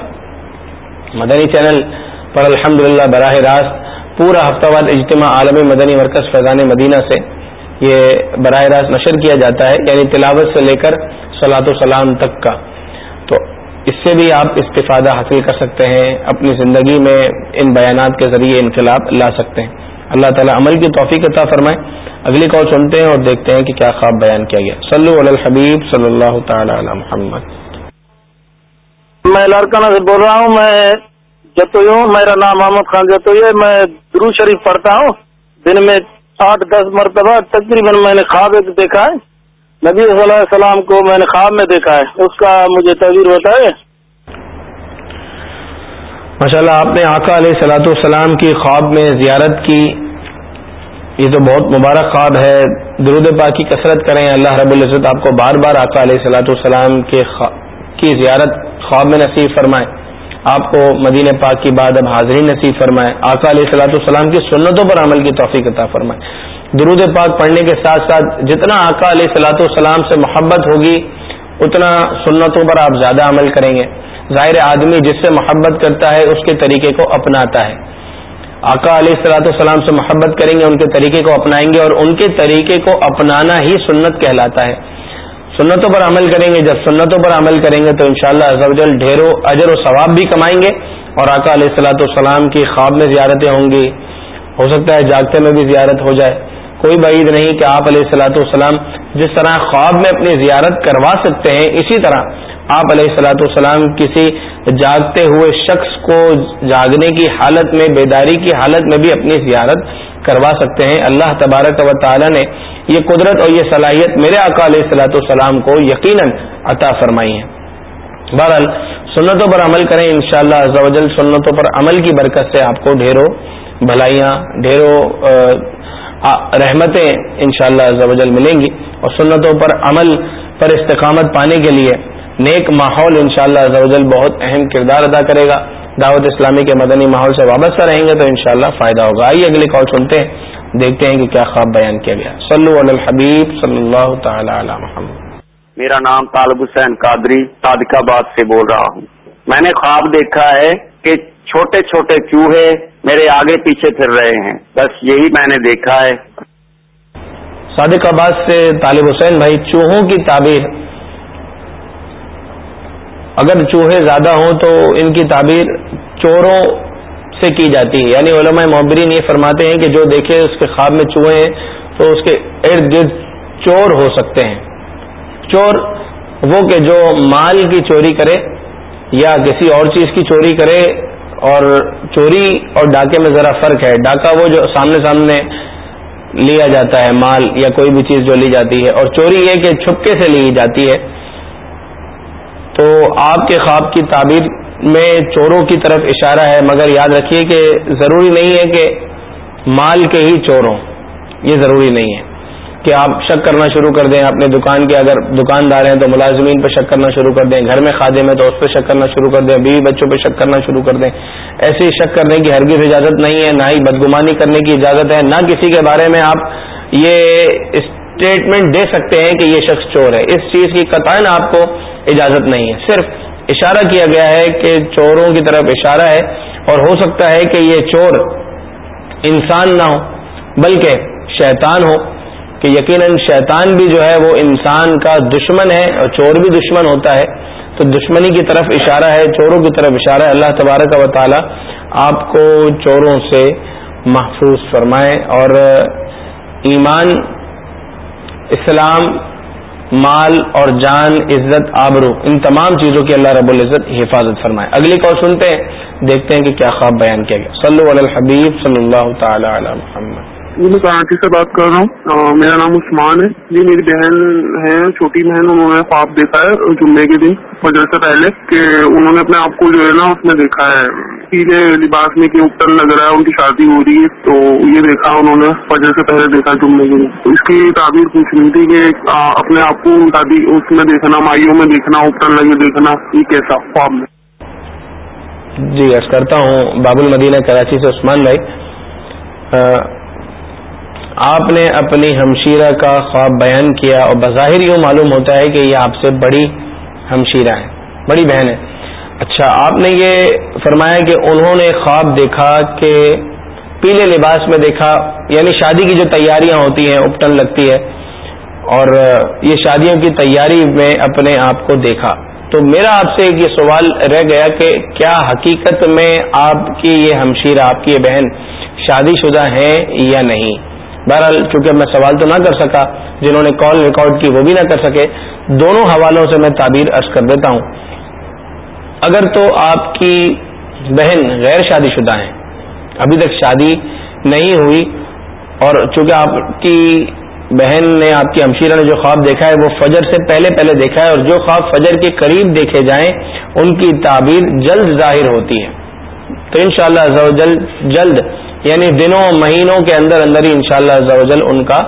مدنی چینل پر الحمدللہ براہ راست پورا ہفتہ وار اجتماع عالمی مدنی مرکز فیضان مدینہ سے یہ براہ راست نشر کیا جاتا ہے یعنی تلاوت سے لے کر سلاۃ و سلام تک کا۔ اس سے بھی آپ استفادہ حاصل کر سکتے ہیں، اپنی زندگی میں ان بیانات کے ذریعے انقلاب لا سکتے ہیں۔ اللہ تعالیٰ عمل کی توفیق عطا فرمائے۔ اگلی کال سنتے ہیں اور دیکھتے ہیں کہ کیا خواب بیان کیا گیا۔ صلو علی الحبیب صلی اللہ تعالی علی محمد۔
میں لڑکانہ سے بول رہا ہوں، میں جتوئی ہوں میرا نام محمد خان جتوئی ہے میں درو شریف پڑھتا ہوں۔ دن میں آٹھ دس مرتبہ تقریباً میں نے خواب ایک دیکھا ہے۔ نبی صلی اللہ علیہ وسلم کو میں نے خواب میں دیکھا ہے۔ اس کا مجھے تصویر بتائے
ماشاء اللہ آپ نے آقا علیہ سلاۃ السلام کی خواب میں زیارت کی۔ یہ تو بہت مبارک خواب ہے۔ درود پاک کی کثرت کریں۔ اللہ رب العزت آپ کو بار بار آقا علیہ سلاۃ السلام کی زیارت خواب میں نصیب فرمائے۔ آپ کو مدینہ پاک کی بعد اب حاضری نصیب فرمائے۔ آقا علیہ سلاۃ السلام کی سنتوں پر عمل کی توفیق عطا فرمائے۔ درود پاک پڑھنے کے ساتھ ساتھ جتنا آقا علیہ سلاۃ والسلام سے محبت ہوگی، اتنا سنتوں پر آپ زیادہ عمل کریں گے۔ ظاہر آدمی جس سے محبت کرتا ہے، اس کے طریقے کو اپناتا ہے۔ آقا علیہ السلاۃ والسلام سے محبت کریں گے، ان کے طریقے کو اپنائیں گے اور ان کے طریقے کو اپنانا ہی سنت کہلاتا ہے۔ سنتوں پر عمل کریں گے، جب سنتوں پر عمل کریں گے تو انشاءاللہ شاء اللہ ڈھیروں اجر و ثواب بھی کمائیں گے اور آقا علیہ السلاۃ والسلام کی خواب میں زیارتیں ہوں گی۔ ہو سکتا ہے جاگتے میں بھی زیارت ہو جائے۔ کوئی بعید نہیں کہ آپ علیہ السلاۃ والسلام جس طرح خواب میں اپنی زیارت کروا سکتے ہیں، اسی طرح آپ علیہ السلاۃ والسلام کسی جاگتے ہوئے شخص کو جاگنے کی حالت میں، بیداری کی حالت میں بھی اپنی زیارت کروا سکتے ہیں۔ اللہ تبارک و تعالی نے یہ قدرت اور یہ صلاحیت میرے آقا علیہ السلاۃ والسلام کو یقیناً عطا فرمائی ہے۔ بہرحال، سنتوں پر عمل کریں انشاءاللہ شاء اللہ سنتوں پر عمل کی برکت سے آپ کو ڈھیروں بھلائیاں، ڈھیروں ہاں، رحمتیں انشاءاللہ شاء اللہ ملیں گی اور سنتوں پر عمل پر استقامت پانے کے لیے نیک ماحول انشاءاللہ شاء اللہ بہت اہم کردار ادا کرے گا۔ دعوت اسلامی کے مدنی ماحول سے وابستہ رہیں گے تو انشاءاللہ فائدہ ہوگا۔ آئیے اگلی کال سنتے ہیں، دیکھتے ہیں کہ کیا خواب بیان کیا گیا۔ صلو علی الحبیب صلی اللہ تعالی علی محمد۔
میرا نام طالب حسین قادری صادق آباد سے بول رہا ہوں۔ میں نے خواب دیکھا ہے کہ چھوٹے چھوٹے چوہے میرے آگے پیچھے پھر رہے ہیں۔ بس یہی میں نے دیکھا ہے۔
صادق آباد سے طالب حسین بھائی چوہوں کی تعبیر۔ اگر چوہے زیادہ ہوں تو ان کی تعبیر چوروں سے کی جاتی ہے۔ یعنی علماء محبرین یہ فرماتے ہیں کہ جو دیکھے اس کے خواب میں چوہے ہیں تو اس کے ارد گرد چور ہو سکتے ہیں۔ چور وہ کہ جو مال کی چوری کرے یا کسی اور چیز کی چوری کرے اور چوری اور ڈاکے میں ذرا فرق ہے۔ ڈاکہ وہ جو سامنے سامنے لیا جاتا ہے، مال یا کوئی بھی چیز جو لی جاتی ہے۔ اور چوری یہ کہ چھپکے سے لی جاتی ہے۔ تو آپ کے خواب کی تعبیر میں چوروں کی طرف اشارہ ہے، مگر یاد رکھیے کہ ضروری نہیں ہے کہ مال کے ہی چوروں، یہ ضروری نہیں ہے۔ کہ آپ شک کرنا شروع کر دیں، اپنے دکان کے اگر دکاندار ہیں تو ملازمین پہ شک کرنا شروع کر دیں، گھر میں خادم ہے تو اس پہ شک کرنا شروع کر دیں، بیوی بچوں پہ شک کرنا شروع کر دیں۔ ایسے ہی شک کرنے کی ہرگز اجازت نہیں ہے، نہ ہی بدگمانی کرنے کی اجازت ہے، نہ کسی کے بارے میں آپ یہ اسٹیٹمنٹ دے سکتے ہیں کہ یہ شخص چور ہے۔ اس چیز کی قطع آپ کو اجازت نہیں ہے۔ صرف اشارہ کیا گیا ہے کہ چوروں کی طرف اشارہ ہے اور ہو سکتا ہے کہ یہ چور انسان نہ ہو، بلکہ شیطان ہو۔ کہ یقیناً شیطان بھی جو ہے وہ انسان کا دشمن ہے اور چور بھی دشمن ہوتا ہے۔ تو دشمنی کی طرف اشارہ ہے، چوروں کی طرف اشارہ ہے۔ اللہ تبارک و تعالی آپ کو چوروں سے محفوظ فرمائے اور ایمان، اسلام، مال اور جان، عزت، آبرو، ان تمام چیزوں کی اللہ رب العزت حفاظت فرمائے۔ اگلی کو سنتے ہیں، دیکھتے ہیں کہ کیا خواب بیان کیا گیا۔ صلی اللہ الحبیب صلی اللہ تعالی علی محمد۔
جی میں کراچی سے بات کر رہا ہوں۔ میرا نام عثمان ہے۔ جی میری بہن ہے چھوٹی بہن، انہوں نے خواب دیکھا ہے جمعے کے دن۔ فجر سے پہلے کہ انہوں نے اپنے آپ کو جو ہے نا، اس میں دیکھا ہے۔ پیلے لباس میں کہ اوپر لگ رہا ہے، ان کی شادی ہو رہی ہے، تو یہ دیکھا انہوں نے۔ فجر سے پہلے دیکھا جمعے کے دن۔ اس کی تعبیر پوچھ رہی تھی کہ اپنے آپ کو شادی اس میں دیکھنا، مائیوں میں دیکھنا، اوپر لگے دیکھنا، یہ کیسا خواب میں
جی عرض کرتا ہوں، باب المدینہ، کراچی سے عثمان بھائی۔ آپ نے اپنی ہمشیرہ کا خواب بیان کیا اور بظاہر یوں معلوم ہوتا ہے کہ یہ آپ سے بڑی ہمشیرہ ہے بڑی بہن ہے اچھا آپ نے یہ فرمایا کہ انہوں نے خواب دیکھا کہ پیلے لباس میں دیکھا یعنی شادی کی جو تیاریاں ہوتی ہیں، اپٹن لگتی ہے اور یہ شادیوں کی تیاری میں اپنے آپ کو دیکھا۔ تو میرا آپ سے ایک یہ سوال رہ گیا کہ کیا حقیقت میں آپ کی یہ ہمشیر آپ کی یہ بہن شادی شدہ ہیں یا نہیں؟ بہرحال چونکہ میں سوال تو نہ کر سکا، جنہوں نے کال ریکارڈ کی وہ بھی نہ کر سکے، دونوں حوالوں سے میں تعبیر عرض کر دیتا ہوں۔ اگر تو آپ کی بہن غیر شادی شدہ ہیں، ابھی تک شادی نہیں ہوئی، اور چونکہ آپ کی بہن نے آپ کی ہمشیرہ نے جو خواب دیکھا ہے، وہ فجر سے پہلے پہلے دیکھا ہے، اور جو خواب فجر کے قریب دیکھے جائیں، ان کی تعبیر جلد ظاہر ہوتی ہے۔ تو انشاءاللہ شاء اللہ جلد یعنی دنوں مہینوں کے اندر اندر ہی انشاءاللہ شاء اللہ ان کا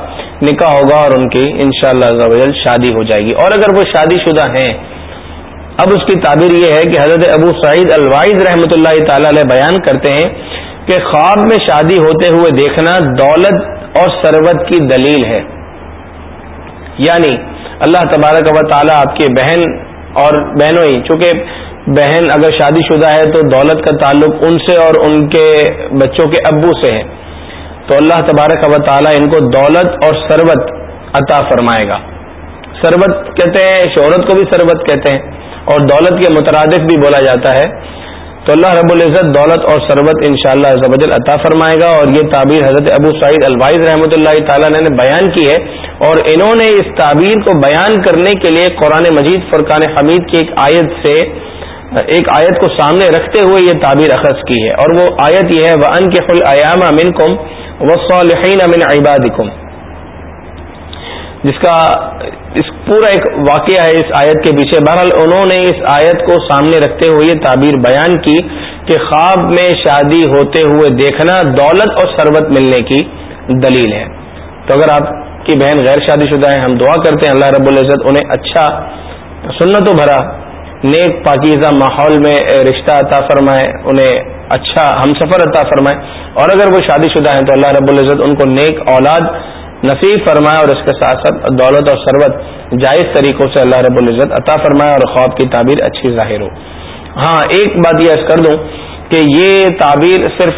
نکاح ہوگا اور ان کی انشاءاللہ شاء اللہ شادی ہو جائے گی۔ اور اگر وہ شادی شدہ ہیں، اب اس کی تعبیر یہ ہے کہ حضرت ابو سعید الوائز رحمۃ اللہ تعالی علیہ بیان کرتے ہیں کہ خواب میں شادی ہوتے ہوئے دیکھنا دولت اور سروت کی دلیل ہے۔ یعنی اللہ تبارک و تعالیٰ آپ کی بہن اور بہنوں ہی چونکہ بہن اگر شادی شدہ ہے تو دولت کا تعلق ان سے اور ان کے بچوں کے ابو سے ہے۔ تو اللہ تبارک و تعالیٰ ان کو دولت اور سربت عطا فرمائے گا۔ سربت کہتے ہیں، شہرت کو بھی سربت کہتے ہیں اور دولت کے مترادف بھی بولا جاتا ہے۔ تو اللہ رب العزت دولت اور سربت ان شاء اللہ عطا فرمائے گا اور یہ تعبیر حضرت ابو سعید الوائز رحمۃ اللہ تعالیٰ نے بیان کی ہے۔ اور انہوں نے اس تعبیر کو بیان کرنے کے لیے قرآن مجید فرقان حمید کی ایک آیت سے ایک آیت کو سامنے رکھتے ہوئے یہ تعبیر اخذ کی ہے اور وہ آیت یہ ہے وہ ان کے فل ایام امن کم وصحین امن عباد جس کا اس پورا ایک واقعہ ہے اس آیت کے پیچھے۔ بہرحال انہوں نے اس آیت کو سامنے رکھتے ہوئے یہ تعبیر بیان کی کہ خواب میں شادی ہوتے ہوئے دیکھنا دولت اور سربت ملنے کی دلیل ہے۔ تو اگر آپ کی بہن غیر شادی شدہ ہے ہم دعا کرتے ہیں، اللہ رب العزت انہیں اچھا سنت و بھرا نیک پاکیزہ ماحول میں رشتہ عطا فرمائے، انہیں اچھا ہم سفر عطا فرمائے۔ اور اگر وہ شادی شدہ ہیں تو اللہ رب العزت ان کو نیک اولاد نصیب فرمائے اور اس کے ساتھ ساتھ دولت اور ثروت جائز طریقوں سے اللہ رب العزت عطا فرمائے اور خواب کی تعبیر اچھی ظاہر ہو۔ ہاں ایک بات یہ کر دوں کہ یہ تعبیر صرف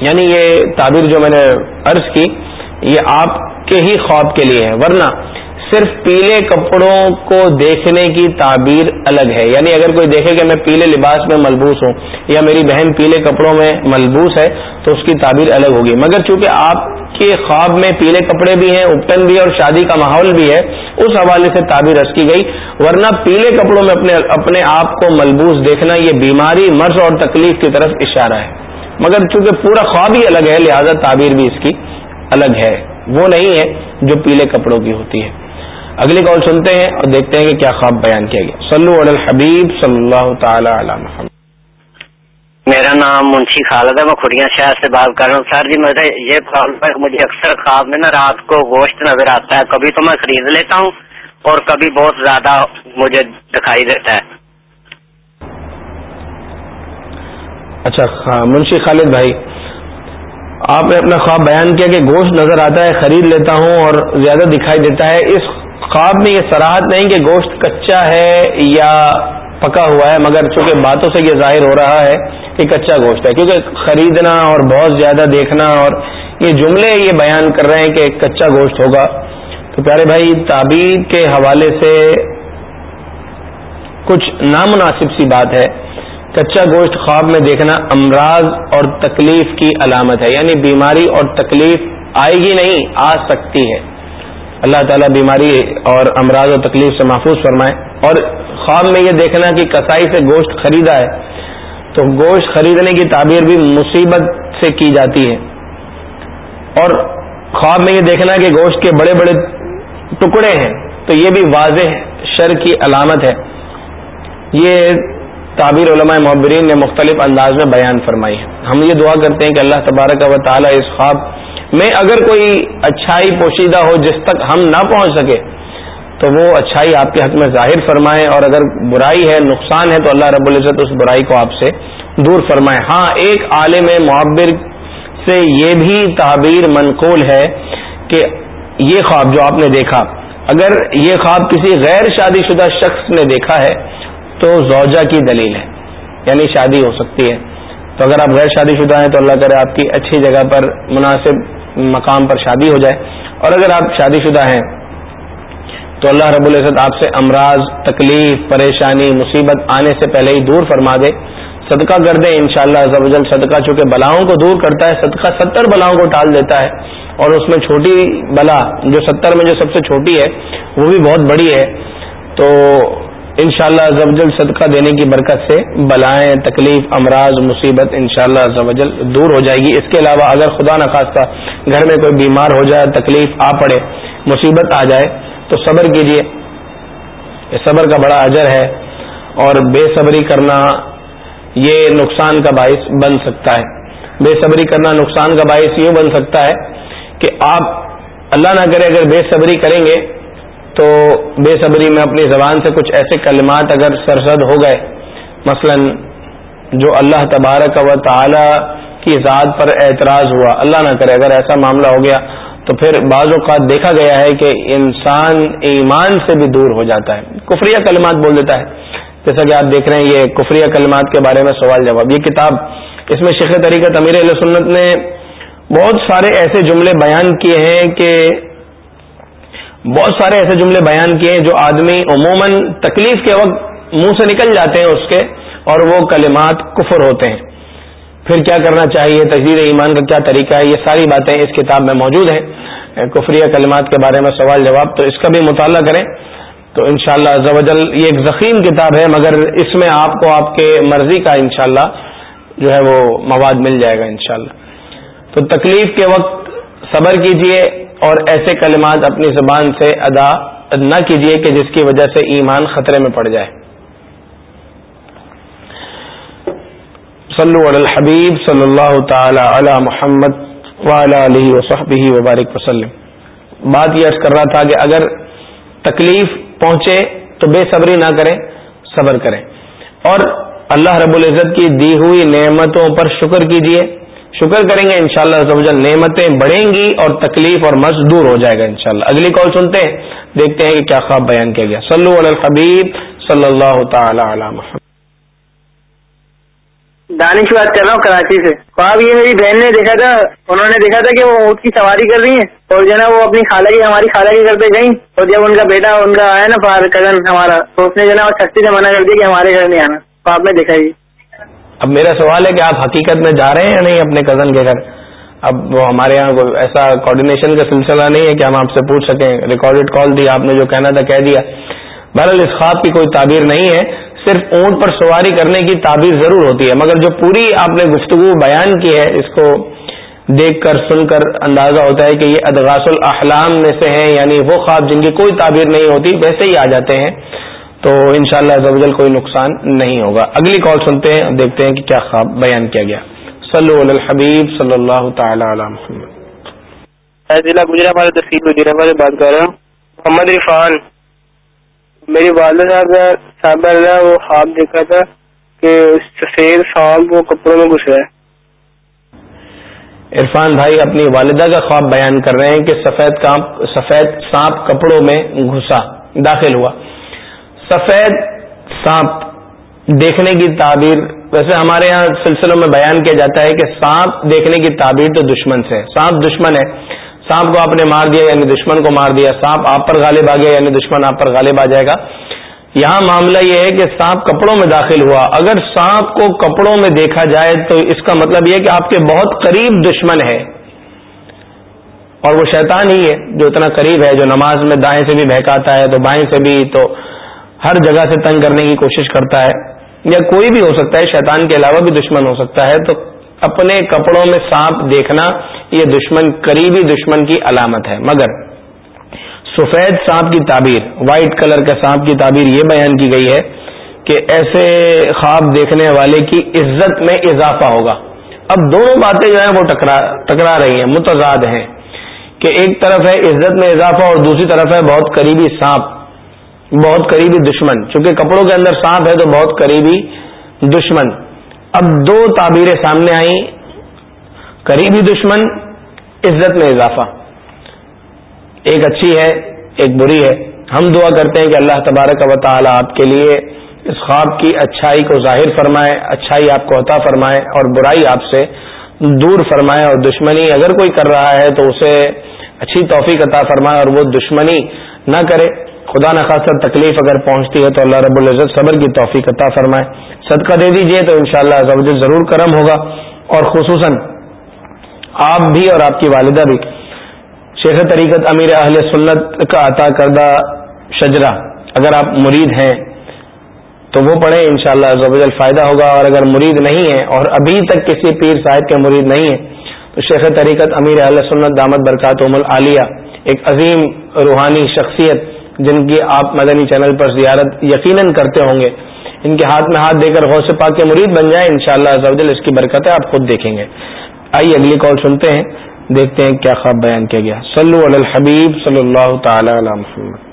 یعنی یہ تعبیر جو میں نے عرض کی، یہ آپ کے ہی خواب کے لیے ہے۔ ورنہ صرف پیلے کپڑوں کو دیکھنے کی تعبیر الگ ہے۔ یعنی اگر کوئی دیکھے کہ میں پیلے لباس میں ملبوس ہوں یا میری بہن پیلے کپڑوں میں ملبوس ہے تو اس کی تعبیر الگ ہوگی۔ مگر چونکہ آپ کے خواب میں پیلے کپڑے بھی ہیں اپٹن بھی اور شادی کا ماحول بھی ہے، اس حوالے سے تعبیر رس کی گئی۔ ورنہ پیلے کپڑوں میں اپنے اپنے آپ کو ملبوس دیکھنا یہ بیماری، مرض اور تکلیف کی طرف اشارہ ہے۔ مگر چونکہ پورا خواب ہی الگ ہے، لہذا تعبیر بھی اس کی الگ ہے۔ وہ نہیں ہے جو پیلے کپڑوں کی ہوتی ہے۔ اگلی کال سنتے ہیں اور دیکھتے ہیں کہ کیا خواب بیان کیا گیا۔ صلو علی الحبیب صلی اللہ تعالی علی محمد۔
میرا نام منشی خالد ہے میں کھڑیاں شہر سے بات کر رہا ہوں۔ سر جی مجھے یہ مجھے اکثر خواب میں نا رات کو گوشت نظر آتا ہے۔ کبھی تو میں خرید لیتا ہوں اور کبھی بہت زیادہ مجھے دکھائی دیتا ہے۔
اچھا منشی خالد بھائی آپ نے اپنا خواب بیان کیا کہ گوشت نظر آتا ہے خرید لیتا ہوں اور زیادہ دکھائی دیتا ہے۔ اس خواب میں یہ سراہد نہیں کہ گوشت کچا ہے یا پکا ہوا ہے، مگر چونکہ باتوں سے یہ ظاہر ہو رہا ہے کہ کچا گوشت ہے۔ کیونکہ خریدنا اور بہت زیادہ دیکھنا اور یہ جملے یہ بیان کر رہے ہیں کہ کچا گوشت ہوگا۔ تو پیارے بھائی، تعبیر کے حوالے سے کچھ نامناسب سی بات ہے۔ کچا گوشت خواب میں دیکھنا امراض اور تکلیف کی علامت ہے یعنی بیماری اور تکلیف آئے گی نہیں، آ سکتی ہے۔ اللہ تعالیٰ بیماری اور امراض و تکلیف سے محفوظ فرمائے اور خواب میں یہ دیکھنا کہ کسائی سے گوشت خریدا ہے، تو گوشت خریدنے کی تعبیر بھی مصیبت سے کی جاتی ہے۔ اور خواب میں یہ دیکھنا کہ گوشت کے بڑے بڑے ٹکڑے ہیں، تو یہ بھی واضح شر کی علامت ہے۔ یہ تعبیر علماء محبرین نے مختلف انداز میں بیان فرمائی ہے۔ ہم یہ دعا کرتے ہیں کہ اللہ تبارک و تعالیٰ اس خواب میں اگر کوئی اچھائی پوشیدہ ہو جس تک ہم نہ پہنچ سکے، تو وہ اچھائی آپ کے حق میں ظاہر فرمائے اور اگر برائی ہے، نقصان ہے، تو اللہ رب العزت اس برائی کو آپ سے دور فرمائے۔ ہاں ایک عالم معبر سے یہ بھی تعبیر منقول ہے کہ یہ خواب جو آپ نے دیکھا، اگر یہ خواب کسی غیر شادی شدہ شخص نے دیکھا ہے، تو زوجہ کی دلیل ہے یعنی شادی ہو سکتی ہے۔ تو اگر آپ غیر شادی شدہ ہیں، تو اللہ کرے آپ کی اچھی جگہ پر مناسب مقام پر شادی ہو جائے۔ اور اگر آپ شادی شدہ ہیں، تو اللہ رب العزت آپ سے امراض، تکلیف، پریشانی، مصیبت آنے سے پہلے ہی دور فرما دے۔ صدقہ کر دیں ان شاء اللہ صدقہ چونکہ بلاؤں کو دور کرتا ہے، صدقہ ستر بلاؤں کو ٹال دیتا ہے۔ اور اس میں چھوٹی بلا، جو ستر میں جو سب سے چھوٹی ہے، وہ بھی بہت بڑی ہے۔ تو ان شاء اللہ صدقہ دینے کی برکت سے بلائیں، تکلیف، امراض، مصیبت ان شاء اللہ دور ہو جائے گی۔ اس کے علاوہ اگر خدا نخواستہ گھر میں کوئی بیمار ہو جائے، تکلیف آ پڑے، مصیبت آ جائے، تو صبر کیجیے صبر کا بڑا اجر ہے اور بے صبری کرنا یہ نقصان کا باعث بن سکتا ہے۔ بے صبری کرنا نقصان کا باعث یہ بن سکتا ہے کہ آپ اللہ نہ کرے، اگر بے صبری کریں گے تو بے صبری میں اپنی زبان سے کچھ ایسے کلمات اگر سرزد ہو گئے، مثلا جو اللہ تبارک و تعالی کی ذات پر اعتراض ہوا، اللہ نہ کرے، اگر ایسا معاملہ ہو گیا تو پھر بعض اوقات دیکھا گیا ہے کہ انسان ایمان سے بھی دور ہو جاتا ہے۔ کفریہ کلمات بول دیتا ہے۔ جیسا کہ آپ دیکھ رہے ہیں، یہ کفریہ کلمات کے بارے میں سوال جواب۔ یہ کتاب اس میں شیخ طریقہ امیر علیہ سنت نے بہت سارے ایسے جملے بیان کیے ہیں کہ بہت سارے ایسے جملے بیان کیے ہیں جو آدمی عموماً تکلیف کے وقت منہ سے نکل جاتے ہیں اس کے اور وہ کلمات کفر ہوتے ہیں۔ پھر کیا کرنا چاہیے؟ تجدید ایمان کا کیا طریقہ ہے؟ یہ ساری باتیں اس کتاب میں موجود ہیں۔ کفریہ کلمات کے بارے میں سوال جواب تو اس کا بھی مطالعہ کریں۔ تو انشاءاللہ شاء اللہ یہ ایک ذخیم کتاب ہے، مگر اس میں آپ کو آپ کے مرضی کا انشاءاللہ جو ہے وہ مواد مل جائے گا انشاءاللہ۔ تو تکلیف کے وقت صبر کیجیے اور ایسے کلمات اپنی زبان سے ادا نہ کیجیے کہ جس کی وجہ سے ایمان خطرے میں پڑ جائے۔ صلو علی الحبیب صلی اللہ تعالی علی محمد علیہ وصحبہ وبارک وسلم۔ بات یہ عرض کر رہا تھا کہ اگر تکلیف پہنچے تو بے صبری نہ کریں، صبر کریں۔ اور اللہ رب العزت کی دی ہوئی نعمتوں پر شکر کیجیے شکر کریں گے، انشاءاللہ شاء اللہ نعمتیں بڑھیں گی اور تکلیف اور مز دور ہو جائے گا انشاءاللہ۔ اگلی کال سنتے ہیں، دیکھتے ہیں کہ کیا خواب بیان کیا گیا۔ صلو علی الحبیب صلی اللہ تعالی علی محمد۔
دانش بات کر رہا ہوں کراچی سے۔ خواب یہ میری بہن نے دیکھا تھا، انہوں نے دیکھا تھا کہ وہ اونٹ کی سواری کر رہی ہیں۔ اور جو ہے نا، وہ اپنی خالہ کی، ہماری خالہ کی گھر پہ گئی اور جب ان کا بیٹا، ان کا آیا نا باہر کزن ہمارا، تو اس نے جو ہے نا، سختی سے منع کر دیا کہ ہمارے گھر نہیں آنا۔ خواب میں دیکھا جی
اب میرا سوال ہے کہ آپ حقیقت میں جا رہے ہیں یا نہیں اپنے کزن کے گھر؟ اب وہ ہمارے یہاں کوئی ایسا کوآڈینیشن کا سلسلہ نہیں ہے کہ ہم آپ سے پوچھ سکیں۔ ریکارڈیڈ کال دی، آپ نے جو کہنا تھا کہہ دیا۔ بہرحال اس خواب کی کوئی تعبیر نہیں ہے۔ صرف اونٹ پر سواری کرنے کی تعبیر ضرور ہوتی ہے، مگر جو پوری آپ نے گفتگو بیان کی ہے، اس کو دیکھ کر، سن کر اندازہ ہوتا ہے کہ یہ ادغاس الاحلام میں سے ہیں۔ یعنی وہ خواب جن کی کوئی تعبیر نہیں ہوتی، ویسے ہی آ جاتے ہیں۔ تو انشاءاللہ شاء اللہ کوئی نقصان نہیں ہوگا۔ اگلی کال سنتے ہیں دیکھتے ہیں کہ کیا خواب بیان کیا گیا۔ صلی اللہ الحبیب صلی اللہ تعالی علی محمد۔
ضلع گجرا بات کر رہا ہوں۔ محمد عرفان میری والدہ صاحب صاحب وہ خواب دیکھا تھا کہ سفید سانپ وہ کپڑوں میں گھس گئے
عرفان بھائی اپنی والدہ کا خواب بیان کر رہے ہیں کہ سفید کام سفید سانپ کپڑوں میں گھسا داخل ہوا۔ سفید سانپ دیکھنے کی تعبیر، ویسے ہمارے یہاں سلسلوں میں بیان کیا جاتا ہے کہ سانپ دیکھنے کی تعبیر تو دشمن سے سانپ دشمن ہے۔ سانپ کو آپ نے مار دیا یعنی دشمن کو مار دیا۔ سانپ آپ پر غالب آ گیا یعنی دشمن آپ پر غالب آ جائے گا۔ یہاں معاملہ یہ ہے کہ سانپ کپڑوں میں داخل ہوا۔ اگر سانپ کو کپڑوں میں دیکھا جائے تو اس کا مطلب یہ کہ آپ کے بہت قریب دشمن ہے۔ اور وہ شیطان ہی ہے جو اتنا قریب ہے، جو نماز میں دائیں سے بھی بہکاتا ہے تو بائیں سے بھی، تو ہر جگہ سے تنگ کرنے کی کوشش کرتا ہے یا کوئی بھی ہو سکتا ہے، شیطان کے علاوہ بھی دشمن ہو سکتا ہے، تو اپنے کپڑوں میں سانپ دیکھنا یہ دشمن، قریبی دشمن کی علامت ہے۔ مگر سفید سانپ کی تعبیر وائٹ کلر کے سانپ کی تعبیر یہ بیان کی گئی ہے کہ ایسے خواب دیکھنے والے کی عزت میں اضافہ ہوگا۔ اب دونوں باتیں جو ہیں وہ ٹکرا رہی ہیں، متضاد ہیں کہ ایک طرف ہے عزت میں اضافہ اور دوسری طرف ہے بہت قریبی سانپ۔ بہت قریبی دشمن، چونکہ کپڑوں کے اندر سانپ ہے تو بہت قریبی دشمن۔ اب دو تعبیریں سامنے آئیں، قریبی دشمن، عزت میں اضافہ۔ ایک اچھی ہے، ایک بری ہے۔ ہم دعا کرتے ہیں کہ اللہ تبارک و تعالی آپ کے لیے اس خواب کی اچھائی کو ظاہر فرمائے، اچھائی آپ کو عطا فرمائے اور برائی آپ سے دور فرمائے۔ اور دشمنی اگر کوئی کر رہا ہے تو اسے اچھی توفیق عطا فرمائے اور وہ دشمنی نہ کرے۔ خدا نخواستہ تکلیف اگر پہنچتی ہے تو اللہ رب العزت صبر کی توفیق عطا فرمائے۔ صدقہ دے دیجیے تو انشاءاللہ شاء اللہ ضرور کرم ہوگا۔ اور خصوصاً آپ بھی اور آپ کی والدہ بھی۔ شیخ طریقت امیر اہل سنت کا عطا کردہ شجرا اگر آپ مرید ہیں تو وہ پڑھیں، انشاءاللہ شاء اللہ فائدہ ہوگا۔ اور اگر مرید نہیں ہے اور ابھی تک کسی پیر صاحب کے مرید نہیں ہے تو شیخ طریقت امیر اہل سنت دامت برکات ام العالیہ، ایک عظیم روحانی شخصیت جن کی آپ مدنی چینل پر زیارت یقیناً کرتے ہوں گے، ان کے ہاتھ میں ہاتھ دے کر غوث پاک کے مرید بن جائیں، انشاءاللہ شاء اللہ اس کی برکت ہے آپ خود دیکھیں گے۔ آئیے اگلی کال سنتے ہیں، دیکھتے ہیں کیا خواب بیان کیا گیا۔ صلو علی الحبیب صلی اللہ تعالی علی محمد۔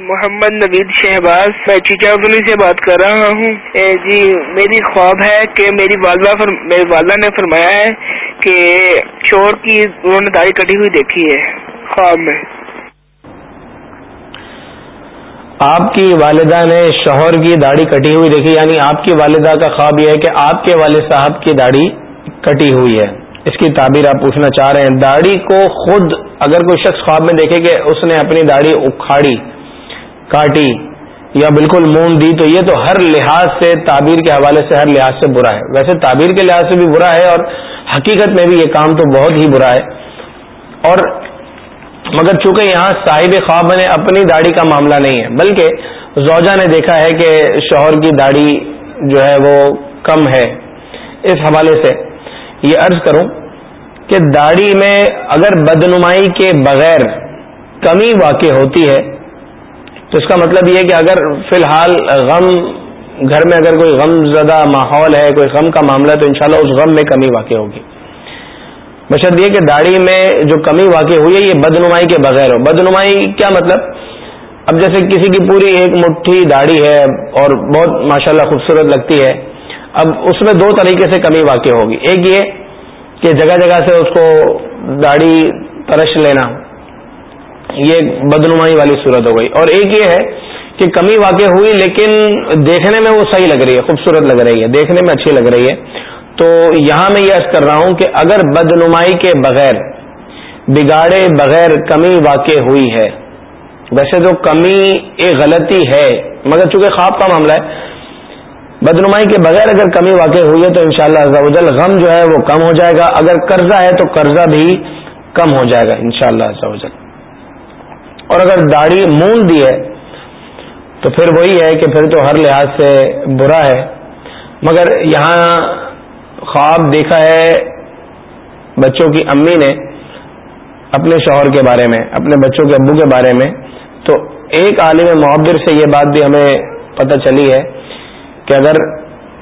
محمد نوید شہباز، میں چیچا گلی سے بات کر رہا ہوں۔ جی میری خواب ہے کہ میری والدہ فر... میری والدہ نے فرمایا ہے کہ چور کی انہوں نے داڑھی کٹی ہوئی دیکھی ہے خواب میں۔
آپ کی والدہ نے شوہر کی داڑھی کٹی ہوئی دیکھی یعنی آپ کی والدہ کا خواب یہ ہے کہ آپ کے والد صاحب کی داڑھی کٹی ہوئی ہے۔ اس کی تعبیر آپ پوچھنا چاہ رہے ہیں۔ داڑھی کو خود اگر کوئی شخص خواب میں دیکھے کہ اس نے اپنی داڑھی اکھاڑی، کاٹی یا بالکل مون دی، تو یہ تو ہر لحاظ سے تعبیر کے حوالے سے ہر لحاظ سے برا ہے۔ ویسے تعبیر کے لحاظ سے بھی برا ہے اور حقیقت میں بھی یہ کام تو بہت ہی برا ہے۔ اور مگر چونکہ یہاں صاحب خواب نے اپنی داڑھی کا معاملہ نہیں ہے، بلکہ زوجہ نے دیکھا ہے کہ شوہر کی داڑھی جو ہے وہ کم ہے۔ اس حوالے سے یہ عرض کروں کہ داڑھی میں اگر بدنمائی کے بغیر کمی واقع ہوتی ہے، تو اس کا مطلب یہ ہے کہ اگر فی الحال غم، گھر میں اگر کوئی غم زدہ ماحول ہے، کوئی غم کا معاملہ ہے، تو انشاءاللہ اس غم میں کمی واقع ہوگی۔ بشد یہ کہ داڑھی میں جو کمی واقع ہوئی ہے، یہ بدنمائی کے بغیر ہو۔ بدنمائی کیا مطلب؟ اب جیسے کسی کی پوری ایک مٹھی داڑھی ہے اور بہت ماشاءاللہ خوبصورت لگتی ہے، اب اس میں دو طریقے سے کمی واقع ہوگی۔ ایک یہ کہ جگہ جگہ سے اس کو داڑھی ترش لینا، یہ بدنمائی والی صورت ہو گئی۔ اور ایک یہ ہے کہ کمی واقع ہوئی لیکن دیکھنے میں وہ صحیح لگ رہی ہے، خوبصورت لگ رہی ہے، دیکھنے میں اچھی لگ رہی ہے۔ تو یہاں میں یہ عرض کر رہا ہوں کہ اگر بدنمائی کے بغیر، بگاڑے بغیر کمی واقع ہوئی ہے، ویسے تو کمی ایک غلطی ہے، مگر چونکہ خواب کا معاملہ ہے، بدنمائی کے بغیر اگر کمی واقع ہوئی ہے تو انشاءاللہ شاء اللہ غم جو ہے وہ کم ہو جائے گا۔ اگر قرضہ ہے تو قرضہ بھی کم ہو جائے گا، انشاءاللہ شاء اللہ اور اگر داڑھی مون دی ہے، تو پھر وہی ہے کہ پھر تو ہر لحاظ سے برا ہے۔ مگر یہاں خواب دیکھا ہے بچوں کی امی نے اپنے شوہر کے بارے میں، اپنے بچوں کے ابو کے بارے میں۔ تو ایک عالم معبر سے یہ بات بھی ہمیں پتہ چلی ہے کہ اگر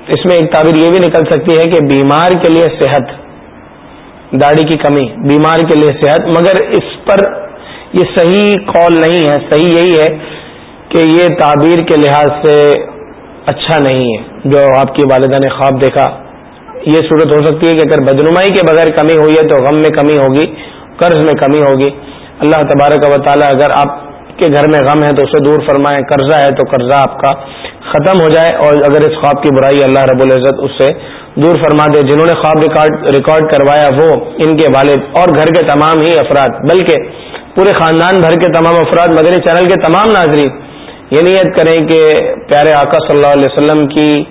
اس میں ایک تعبیر یہ بھی نکل سکتی ہے کہ بیمار کے لیے صحت داڑھی کی کمی، بیمار کے لیے صحت، مگر اس پر یہ صحیح قول نہیں ہے، صحیح یہی ہے کہ یہ تعبیر کے لحاظ سے اچھا نہیں ہے۔ جو آپ کی والدہ نے خواب دیکھا یہ صورت ہو سکتی ہے کہ اگر بدنمائی کے بغیر کمی ہوئی ہے تو غم میں کمی ہوگی، قرض میں کمی ہوگی۔ اللہ تبارک و تعالیٰ اگر آپ کے گھر میں غم ہے تو اسے دور فرمائے قرضہ ہے تو قرضہ آپ کا ختم ہو جائے۔ اور اگر اس خواب کی برائی اللہ رب العزت اس سے دور فرما دے، جنہوں نے خواب ریکارڈ کروایا وہ ان کے والد اور گھر کے تمام ہی افراد، بلکہ پورے خاندان بھر کے تمام افراد، مدنی چینل کے تمام ناظرین، یہ نیت کریں کہ پیارے آقا صلی اللہ علیہ وسلم کی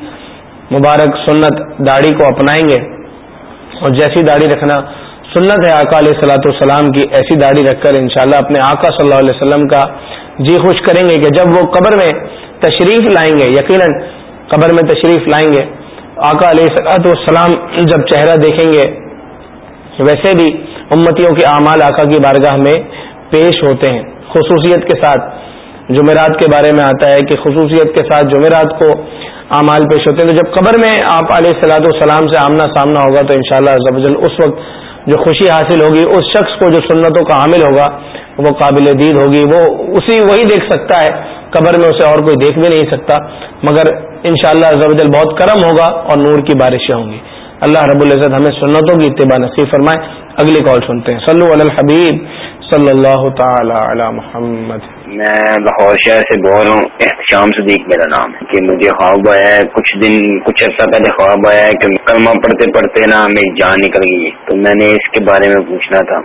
مبارک سنت داڑھی کو اپنائیں گے۔ اور جیسی داڑھی رکھنا سنت ہے، آقا علیہ صلاۃ والسلام کی ایسی داڑھی رکھ کر انشاءاللہ اپنے آقا صلی اللہ علیہ وسلم کا جی خوش کریں گے کہ جب وہ قبر میں تشریف لائیں گے، یقیناً قبر میں تشریف لائیں گے۔ آقا علیہ صلاحت والسلام جب چہرہ دیکھیں گے، ویسے بھی امتیوں کے اعمال آقا کی بارگاہ میں پیش ہوتے ہیں۔ خصوصیت کے ساتھ جمعرات کے بارے میں آتا ہے کہ خصوصیت کے ساتھ جمعرات کو اعمال پیش ہوتے ہیں۔ تو جب قبر میں آپ علیہ السلاۃ والسلام سے آمنا سامنا ہوگا تو انشاءاللہ شاء اللہ اس وقت جو خوشی حاصل ہوگی، اس شخص کو جو سنتوں کا حامل ہوگا، وہ قابل دید ہوگی۔ وہ اسی وہی دیکھ سکتا ہے۔ قبر میں اسے اور کوئی دیکھ بھی نہیں سکتا۔ مگر انشاءاللہ شاء اللہ بہت کرم ہوگا اور نور کی بارشیں ہوں گی۔ اللہ رب العزت ہمیں سنتوں کی اتباع نصیب فرمائے۔ اگلی کال سنتے ہیں۔ صلو علی الحبیب صلی اللہ تعالی علی محمد۔
میں لاہور شہر سے بول رہا ہوں احتشام صدیق میرا نام ہے کہ مجھے خواب آیا ہے، کچھ دن، کچھ عرصہ پہلے خواب آیا ہے کہ کلمہ پڑھتے پڑھتے نا میری جان نکل گئی تو میں نے اس کے بارے میں پوچھنا تھا۔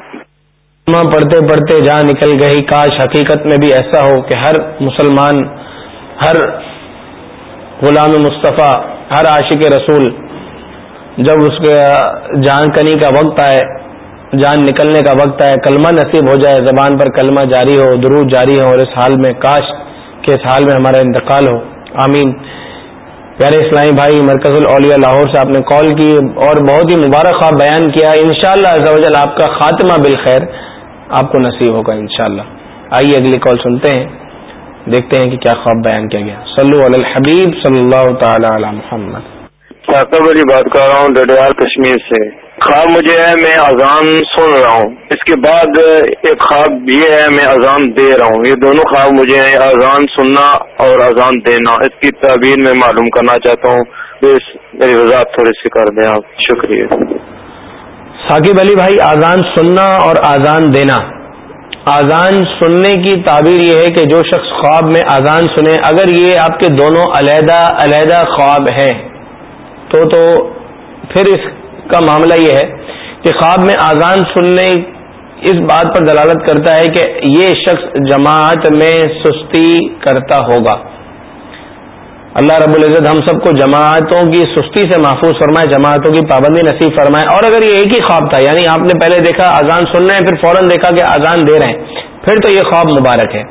کلمہ پڑھتے پڑھتے جان نکل گئی۔ کاش حقیقت میں بھی ایسا ہو کہ ہر مسلمان، ہر غلام مصطفیٰ، ہر عاشق رسول جب اس کے جان کنی کا وقت آئے جان نکلنے کا وقت آئے کلمہ نصیب ہو جائے، زبان پر کلمہ جاری ہو، درود جاری ہو اور اس حال میں کاش کہ اس حال میں ہمارا انتقال ہو۔ آمین۔ پیارے اسلامی بھائی، مرکز الاولیاء لاہور سے آپ نے کال کی اور بہت ہی مبارک خواب بیان کیا۔ ان شاء اللہ آپ کا خاتمہ بالخیر آپ کو نصیب ہوگا، انشاءاللہ۔ آئیے اگلی کال سنتے ہیں۔ دیکھتے ہیں کہ کیا خواب بیان کیا گیا۔ صلو علی الحبیب صلی اللہ تعالی علی محمد۔
بات کر رہا ہوں ڈڈیال کشمیر سے۔ خواب مجھے ہے، میں اذان سن رہا ہوں۔ اس کے بعد ایک خواب یہ ہے، میں اذان دے رہا ہوں۔ یہ دونوں خواب مجھے ہیں، اذان سننا اور اذان دینا۔ اس کی تعبیر میں معلوم کرنا چاہتا ہوں۔ بس میری وضاحت تھوڑی سی کر دیں آپ۔ شکریہ۔
ثاقب علی بھائی، اذان سننا اور اذان دینا۔ اذان سننے کی تعبیر یہ ہے کہ جو شخص خواب میں اذان سنے، اگر یہ آپ کے دونوں علیحدہ علیحدہ خواب ہیں، تو تو پھر اس کا معاملہ یہ ہے کہ خواب میں آزان سننے اس بات پر دلالت کرتا ہے کہ یہ شخص جماعت میں سستی کرتا ہوگا۔ اللہ رب العزت ہم سب کو جماعتوں کی سستی سے محفوظ فرمائے، جماعتوں کی پابندی نصیب فرمائے۔ اور اگر یہ ایک ہی خواب تھا یعنی آپ نے پہلے دیکھا اذان سن رہے ہیں پھر فوراً دیکھا کہ اذان دے رہے ہیں، پھر تو یہ خواب مبارک ہے۔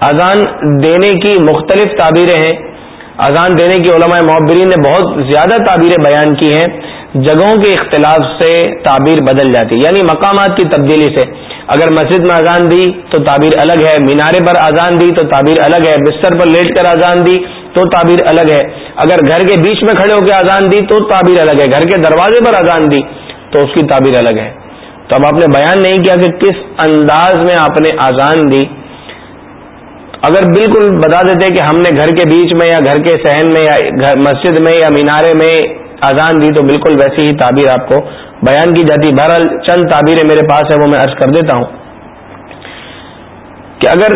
اذان دینے کی مختلف تعبیریں ہیں۔ اذان دینے کی علماء معبرین نے بہت زیادہ تعبیریں بیان کی ہیں۔ جگہوں کے اختلاف سے تعبیر بدل جاتی یعنی مقامات کی تبدیلی سے۔ اگر مسجد میں اذان دی تو تعبیر الگ ہے، مینارے پر اذان دی تو تعبیر الگ ہے، بستر پر لیٹ کر اذان دی تو تعبیر الگ ہے۔ اگر گھر کے بیچ میں کھڑے ہو کے اذان دی تو تعبیر الگ ہے، گھر کے دروازے پر اذان دی تو اس کی تعبیر الگ ہے۔ تو اب آپ نے بیان نہیں کیا کہ کس انداز میں آپ نے اذان دی۔ اگر بالکل بتا دیتے کہ ہم نے گھر کے بیچ میں یا گھر کے سہن میں یا مسجد میں یا مینارے میں اذان دی تو بالکل ویسی ہی تعبیر آپ کو بیان کی جاتی۔ بہرحال چند تعبیریں میرے پاس ہے وہ میں عرض کر دیتا ہوں کہ اگر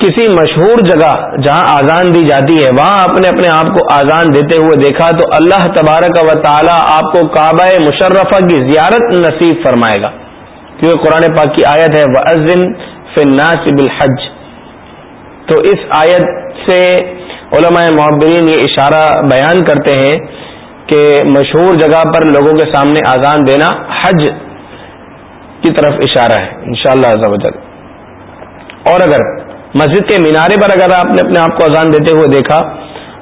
کسی مشہور جگہ جہاں آزان دی جاتی ہے، وہاں آپ نے اپنے آپ کو آزان دیتے ہوئے دیکھا تو اللہ تبارک و تعالی آپ کو کعبہ مشرفہ کی زیارت نصیب فرمائے گا۔ کیونکہ قرآن پاک کی آیت ہے وہ ازن فناس بالحج۔ تو اس آیت سے علماء معبرین یہ اشارہ بیان کرتے ہیں کہ مشہور جگہ پر لوگوں کے سامنے آزان دینا حج کی طرف اشارہ ہے، انشاءاللہ شاء اللہ اور اگر مسجد کے مینارے پر اگر آپ نے اپنے آپ کو اذان دیتے ہوئے دیکھا،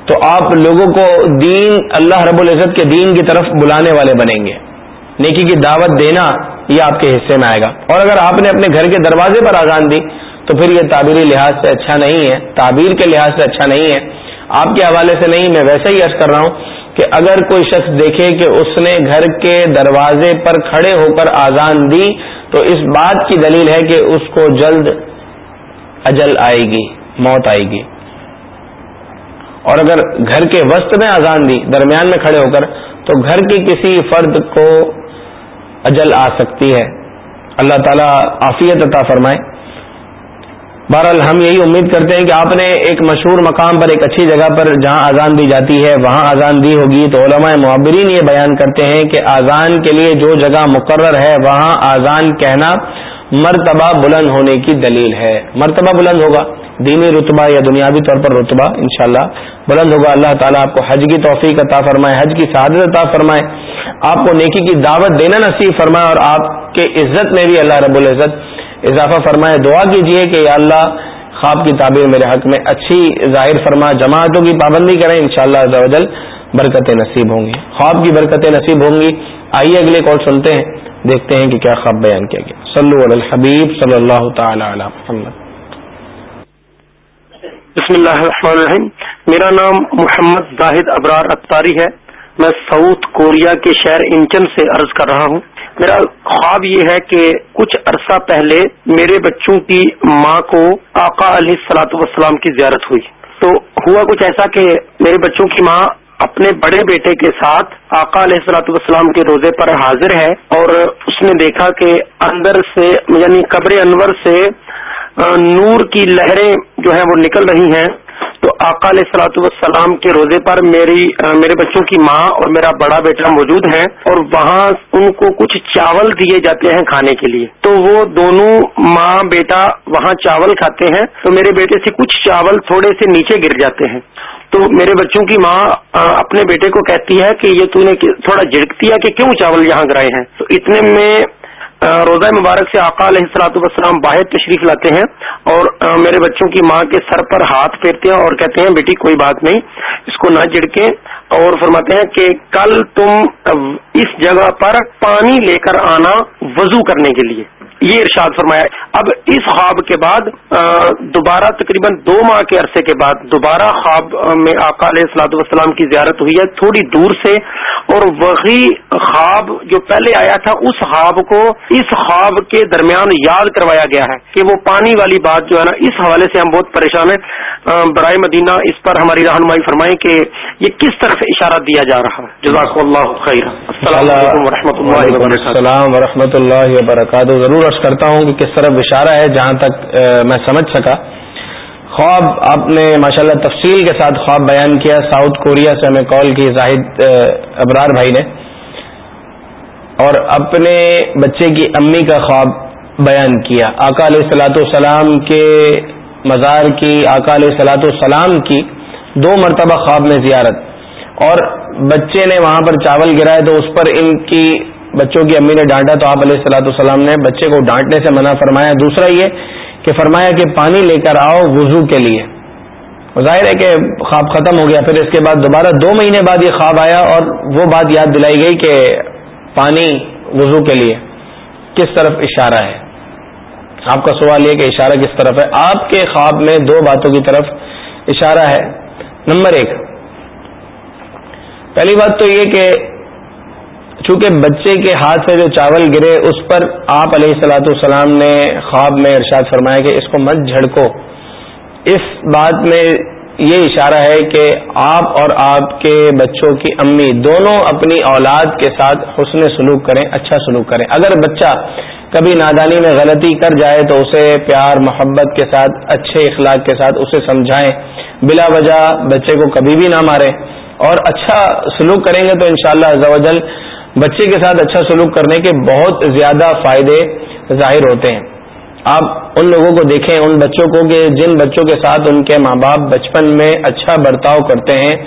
تو آپ لوگوں کو دین اللہ رب العزت کے دین کی طرف بلانے والے بنیں گے۔ نیکی کی دعوت دینا یہ آپ کے حصے میں آئے گا۔ اور اگر آپ نے اپنے گھر کے دروازے پر آزان دی، تو پھر یہ تعبیری لحاظ سے اچھا نہیں ہے، تعبیر کے لحاظ سے اچھا نہیں ہے۔ آپ کے حوالے سے نہیں، میں ویسے ہی عرض کر رہا ہوں کہ اگر کوئی شخص دیکھے کہ اس نے گھر کے دروازے پر کھڑے ہو کر آزان دی، تو اس بات کی دلیل ہے کہ اس کو جلد اجل آئے گی، موت آئے گی۔ اور اگر گھر کے وسط میں آزان دی، درمیان میں کھڑے ہو کر، تو گھر کے کسی فرد کو اجل آ سکتی ہے۔ اللہ تعالیٰ عافیت عطا فرمائے۔ بہرحال ہم یہی امید کرتے ہیں کہ آپ نے ایک مشہور مقام پر، ایک اچھی جگہ پر جہاں اذان دی جاتی ہے، وہاں اذان دی ہوگی۔ تو علماء معبرین یہ بیان کرتے ہیں کہ اذان کے لیے جو جگہ مقرر ہے، وہاں اذان کہنا مرتبہ بلند ہونے کی دلیل ہے۔ مرتبہ بلند ہوگا، دینی رتبہ یا دنیاوی طور پر رتبہ، انشاءاللہ بلند ہوگا۔ اللہ تعالیٰ آپ کو حج کی توفیق عطا فرمائے، حج کی سعادت عطا فرمائے۔ آپ کو نیکی کی دعوت دینا نصیب فرمائے اور آپ کے عزت میں بھی اللہ رب العزت اضافہ فرمائے، دعا کیجیے کہ یا اللہ، خواب کی تعبیر میرے حق میں اچھی ظاہر فرما، جماعتوں کی پابندی کریں ان شاء اللہ برکتیں نصیب ہوں گی۔ خواب کی برکتیں نصیب ہوں گی۔ آئیے اگلے کال سنتے ہیں، دیکھتے ہیں کہ کیا خواب بیان کیا گیا۔ صلو علی الحبیب صلی اللہ تعالی علی محمد۔
بسم اللہ الرحمن الرحیم۔ میرا نام محمد زاہد ابرار اختاری ہے۔ میں ساؤتھ کوریا کے شہر انچن سے عرض کر رہا ہوں۔ میرا خواب یہ ہے کہ کچھ عرصہ پہلے میرے بچوں کی ماں کو آقا علیہ سلاۃ وسلام کی زیارت ہوئی۔ تو ہوا کچھ ایسا کہ میرے بچوں کی ماں اپنے بڑے بیٹے کے ساتھ آقا علیہ سلاۃ والسلام کے روزے پر حاضر ہے اور اس نے دیکھا کہ اندر سے یعنی قبر انور سے نور کی لہریں جو ہیں وہ نکل رہی ہیں۔ تو آقا علیہ سلاۃ والسلام کے روزے پر میری میرے بچوں کی ماں اور میرا بڑا بیٹا موجود ہیں اور وہاں ان کو کچھ چاول دیے جاتے ہیں کھانے کے لیے۔ تو وہ دونوں ماں، بیٹا وہاں چاول کھاتے ہیں۔ تو میرے بیٹے سے کچھ چاول تھوڑے سے نیچے گر جاتے ہیں۔ تو میرے بچوں کی ماں اپنے بیٹے کو کہتی ہے کہ یہ تو نے تھوڑا جھڑکتی ہے کہ کیوں چاول یہاں گرائے ہیں؟ تو اتنے میں روزہ مبارک سے آقا علیہ السلاۃ والسلام باہر تشریف لاتے ہیں اور میرے بچوں کی ماں کے سر پر ہاتھ پھیرتے ہیں اور کہتے ہیں، بیٹی، کوئی بات نہیں، اس کو نہ جڑکیں اور فرماتے ہیں کہ کل تم اس جگہ پر پانی لے کر آنا وضو کرنے کے لیے۔ یہ ارشاد فرمایا اب اس خواب کے بعد دوبارہ تقریباً دو ماہ کے عرصے کے بعد دوبارہ خواب میں آقا علیہ السلاط والسلام کی زیارت ہوئی ہے تھوڑی دور سے۔ اور وہی خواب جو پہلے آیا تھا، اس خواب کو، اس خواب کے درمیان یاد کروایا گیا ہے کہ وہ پانی والی بات جو ہے نا، اس حوالے سے ہم بہت پریشان ہیں۔ برائے مدینہ اس پر ہماری رہنمائی فرمائیں کہ یہ کس طرف اشارہ دیا جا رہا ہے؟ جزاک اللہ خیر السلام علیکم و اللہ وبرکاتہ۔
ورحمۃ اللہ وبرکاتہ۔ ضرور کرتا ہوں کہ کس طرف اشارہ ہے جہاں تک میں سمجھ سکا۔ خواب، آپ نے ماشاءاللہ تفصیل کے ساتھ خواب بیان کیا۔ ساؤتھ کوریا سے ہمیں کال کی زاہد ابرار بھائی نے۔ اور اپنے بچے کی امی کا خواب بیان کیا۔ آقا علیہ السلاۃ والسلام کے مزار کی، آقا علیہ السلاۃ والسلام کی دو مرتبہ خواب میں زیارت۔ اور بچے نے وہاں پر چاول گرائے تو اس پر ان کی بچوں کی امی نے ڈانٹا تو آپ علیہ السلاۃ السلام نے بچے کو ڈانٹنے سے منع فرمایا۔ دوسرا یہ کہ فرمایا کہ پانی لے کر آؤ وضو کے لیے۔ ظاہر ہے کہ خواب ختم ہو گیا، پھر اس کے بعد دوبارہ دو مہینے بعد یہ خواب آیا اور وہ بات یاد دلائی گئی کہ پانی وضو کے لیے کس طرف اشارہ ہے۔ آپ کا سوال یہ کہ اشارہ کس طرف ہے؟ آپ کے خواب میں دو باتوں کی طرف اشارہ ہے۔ نمبر ایک، پہلی بات تو یہ کہ چونکہ بچے کے ہاتھ سے جو چاول گرے، اس پر آپ علیہ السلاۃ والسلام نے خواب میں ارشاد فرمایا کہ اس کو مت جھڑکو۔ اس بات میں یہ اشارہ ہے کہ آپ اور آپ کے بچوں کی امی دونوں اپنی اولاد کے ساتھ حسن سلوک کریں اچھا سلوک کریں۔ اگر بچہ کبھی نادانی میں غلطی کر جائے تو اسے پیار، محبت کے ساتھ، اچھے اخلاق کے ساتھ اسے سمجھائیں۔ بلا وجہ بچے کو کبھی بھی نہ ماریں۔ اور اچھا سلوک کریں گے تو انشاءاللہ شاء اللہ بچے کے ساتھ اچھا سلوک کرنے کے بہت زیادہ فائدے ظاہر ہوتے ہیں۔ آپ ان لوگوں کو دیکھیں، ان بچوں کو کہ جن بچوں کے ساتھ ان کے ماں باپ بچپن میں اچھا برتاؤ کرتے ہیں،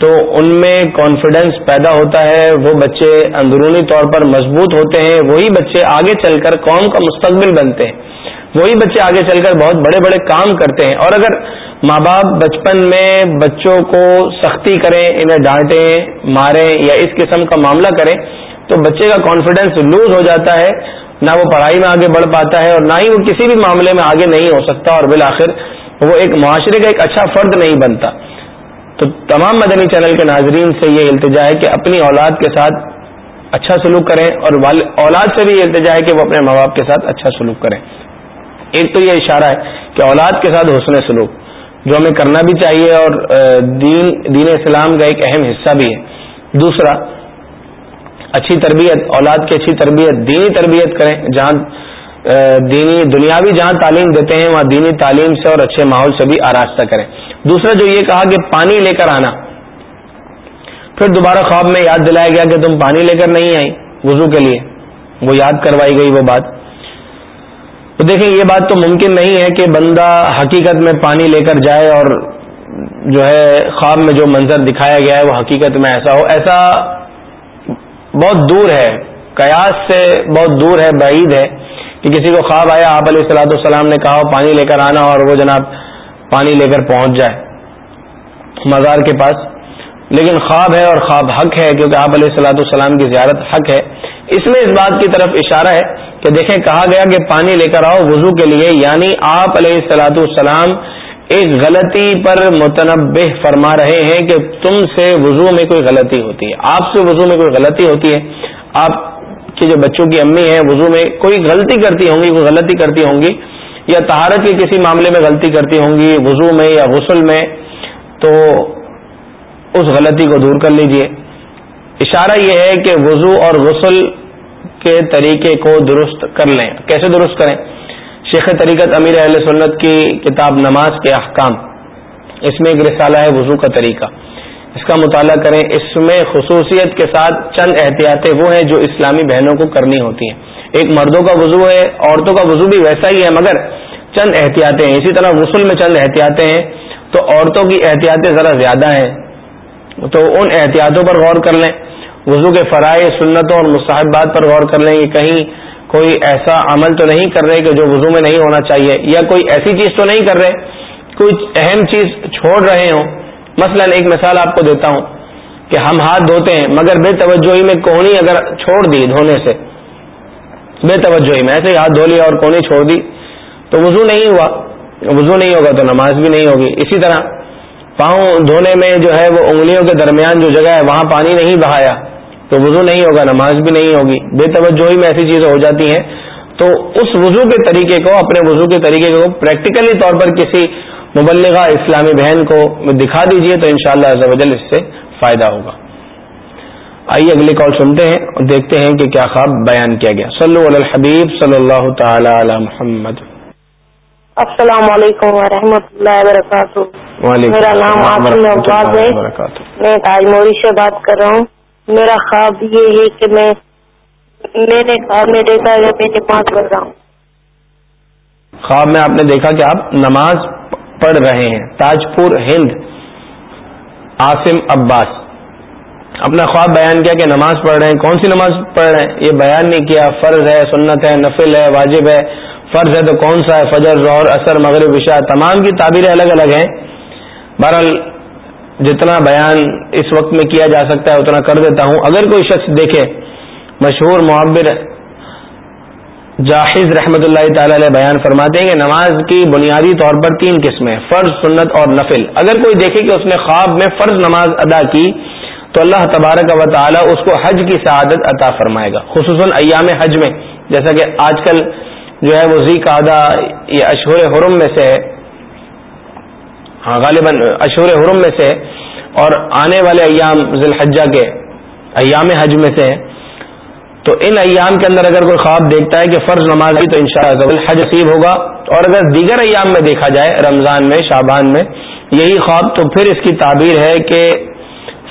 تو ان میں کانفیڈنس پیدا ہوتا ہے، وہ بچے اندرونی طور پر مضبوط ہوتے ہیں، وہی بچے آگے چل کر قوم کا مستقبل بنتے ہیں۔ وہی بچے آگے چل کر بہت بڑے بڑے کام کرتے ہیں۔ اور اگر ماں باپ بچپن میں بچوں کو سختی کریں، انہیں ڈانٹیں، ماریں یا اس قسم کا معاملہ کریں، تو بچے کا کانفیڈینس لوز ہو جاتا ہے، نہ وہ پڑھائی میں آگے بڑھ پاتا ہے اور نہ ہی وہ کسی بھی معاملے میں آگے نہیں ہو سکتا اور بالآخر وہ ایک معاشرے کا ایک اچھا فرد نہیں بنتا۔ تو تمام مدنی چینل کے ناظرین سے یہ التجا ہے کہ اپنی اولاد کے ساتھ اچھا سلوک کریں اور اولاد سے بھی یہ التجا ہے کہ وہ اپنے ماں باپ کے ساتھ اچھا سلوک کریں۔ ایک تو یہ اشارہ ہے کہ اولاد کے ساتھ حسن سلوک۔ جو ہمیں کرنا بھی چاہیے اور دین دین اسلام کا ایک اہم حصہ بھی ہے۔ دوسرا، اچھی تربیت، اولاد کی اچھی تربیت، دینی تربیت کریں۔ جہاں دینی، دنیاوی جہاں تعلیم دیتے ہیں، وہاں دینی تعلیم سے اور اچھے ماحول سے بھی آراستہ کریں۔ دوسرا، جو یہ کہا کہ پانی لے کر آنا۔ پھر دوبارہ خواب میں یاد دلایا گیا کہ تم پانی لے کر نہیں آئی وضو کے لیے۔ وہ یاد کروائی گئی وہ بات۔ تو دیکھیں، یہ بات تو ممکن نہیں ہے کہ بندہ حقیقت میں پانی لے کر جائے اور جو ہے خواب میں جو منظر دکھایا گیا ہے، وہ حقیقت میں ایسا ہو۔ ایسا بہت دور ہے، قیاس سے بہت دور ہے، بعید ہے کہ کسی کو خواب آیا، آپ علیہ السلاۃ والسلام نے کہا، پانی لے کر آنا اور وہ جناب پانی لے کر پہنچ جائے مزار کے پاس۔ لیکن خواب ہے اور خواب حق ہے، کیونکہ آپ علیہ السلاۃ والسلام کی زیارت حق ہے۔ اس میں اس بات کی طرف اشارہ ہے کہ دیکھیں، کہا گیا کہ پانی لے کر آؤ وضو کے لیے یعنی آپ علیہ السلاۃ السلام ایک غلطی پر متنبع فرما رہے ہیں کہ تم سے وضو میں کوئی غلطی ہوتی ہے۔ آپ سے وضو میں کوئی غلطی ہوتی ہے۔ آپ کی جو بچوں کی امی ہیں، وضو میں کوئی غلطی کرتی ہوں گی، کوئی غلطی کرتی ہوں گی، یا تہارت کے کسی معاملے میں غلطی کرتی ہوں گی، وضو میں یا غسل میں، تو اس غلطی کو دور کر لیجیے۔ اشارہ یہ ہے کہ وضو اور غسل کے طریقے کو درست کر لیں۔ کیسے درست کریں؟ شیخ طریقت امیر اہل سنت کی کتاب نماز کے احکام۔ اس میں ایک رسالہ ہے وضو کا طریقہ۔ اس کا مطالعہ کریں۔ اس میں خصوصیت کے ساتھ چند احتیاطیں وہ ہیں جو اسلامی بہنوں کو کرنی ہوتی ہیں۔ ایک مردوں کا وضو ہے، عورتوں کا وضو بھی ویسا ہی ہے، مگر چند احتیاطیں ہیں۔ اسی طرح غسل میں چند احتیاطیں ہیں۔ تو عورتوں کی احتیاطیں ذرا زیادہ ہیں۔ تو ان احتیاطوں پر غور کر لیں۔ وضو کے فرائض، سنتوں اور مصاحبات پر غور کر لیں کہ کہیں کوئی ایسا عمل تو نہیں کر رہے کہ جو وضو میں نہیں ہونا چاہیے، یا کوئی ایسی چیز تو نہیں کر رہے، کوئی اہم چیز چھوڑ رہے ہوں۔ مثلا ایک مثال آپ کو دیتا ہوں کہ ہم ہاتھ دھوتے ہیں، مگر بے توجہی میں کونی اگر چھوڑ دی دھونے سے، بے توجہی میں ایسے ہی ہاتھ دھو لیا اور کونی چھوڑ دی، تو وضو نہیں ہوا۔ وضو نہیں ہوگا تو نماز بھی نہیں ہوگی۔ اسی طرح پاؤں دھونے میں جو ہے وہ انگلیوں کے درمیان جو جگہ ہے، وہاں پانی نہیں بہایا۔ تو وضو نہیں ہوگا نماز بھی نہیں ہوگی۔ بے توجہی میں ایسی چیزیں ہو جاتی ہیں۔ تو اس وضو کے طریقے کو اپنے وضو کے طریقے کو پریکٹیکلی طور پر کسی مبلغہ اسلامی بہن کو دکھا دیجیے تو انشاءاللہ شاء اللہ اس سے فائدہ ہوگا۔ آئیے اگلی کال سنتے ہیں اور دیکھتے ہیں کہ کیا خواب بیان کیا گیا۔ صلو علی الحبیب صلی اللہ تعالی علی محمد۔
السلام علیکم ورحمۃ اللہ وبرکاتہ میرا نام عباد ہے۔ میں آج موری سے بات کر رہا ہوں۔ میرا خواب یہ ہے کہ میں میں نے خواب میں دیکھا ہے میں نماز پڑھ رہا ہوں
خواب میں آپ نے دیکھا کہ آپ نماز پڑھ رہے ہیں۔ تاج پور ہند، عاصم عباس۔ اپنا خواب بیان کیا کہ نماز پڑھ رہے ہیں۔ کون سی نماز پڑھ رہے ہیں؟ یہ بیان نہیں کیا۔ فرض ہے، سنت ہے، نفل ہے، واجب ہے۔ فرض ہے تو کون سا ہے؟ فجر، ظہر اثر مغرب، عشاء۔ تمام کی تعبیریں الگ الگ ہیں۔ بہرحال جتنا بیان اس وقت میں کیا جا سکتا ہے اتنا کر دیتا ہوں۔ اگر کوئی شخص دیکھے، مشہور معبر جاہز رحمۃ اللہ تعالی علیہ بیان فرماتے ہیں کہ نماز کی بنیادی طور پر تین قسمیں فرض، سنت اور نفل۔ اگر کوئی دیکھے کہ اس نے خواب میں فرض نماز ادا کی، تو اللہ تبارک و تعالی اس کو حج کی سعادت عطا فرمائے گا، خصوصاً ایام حج میں۔ جیسا کہ آج کل جو ہے وہ زی قادہ یہ اشہور حرم میں سے ہے ہاں غالباً اشہور حرم میں سے اور آنے والے ایام ذی الحجہ کے ایام حج میں سے تو ان ایام کے اندر اگر کوئی خواب دیکھتا ہے کہ فرض نماز تو ان شاء اللہ حج نصیب ہوگا۔ اور اگر دیگر ایام میں دیکھا جائے، رمضان میں شابان میں، یہی خواب، تو پھر اس کی تعبیر ہے کہ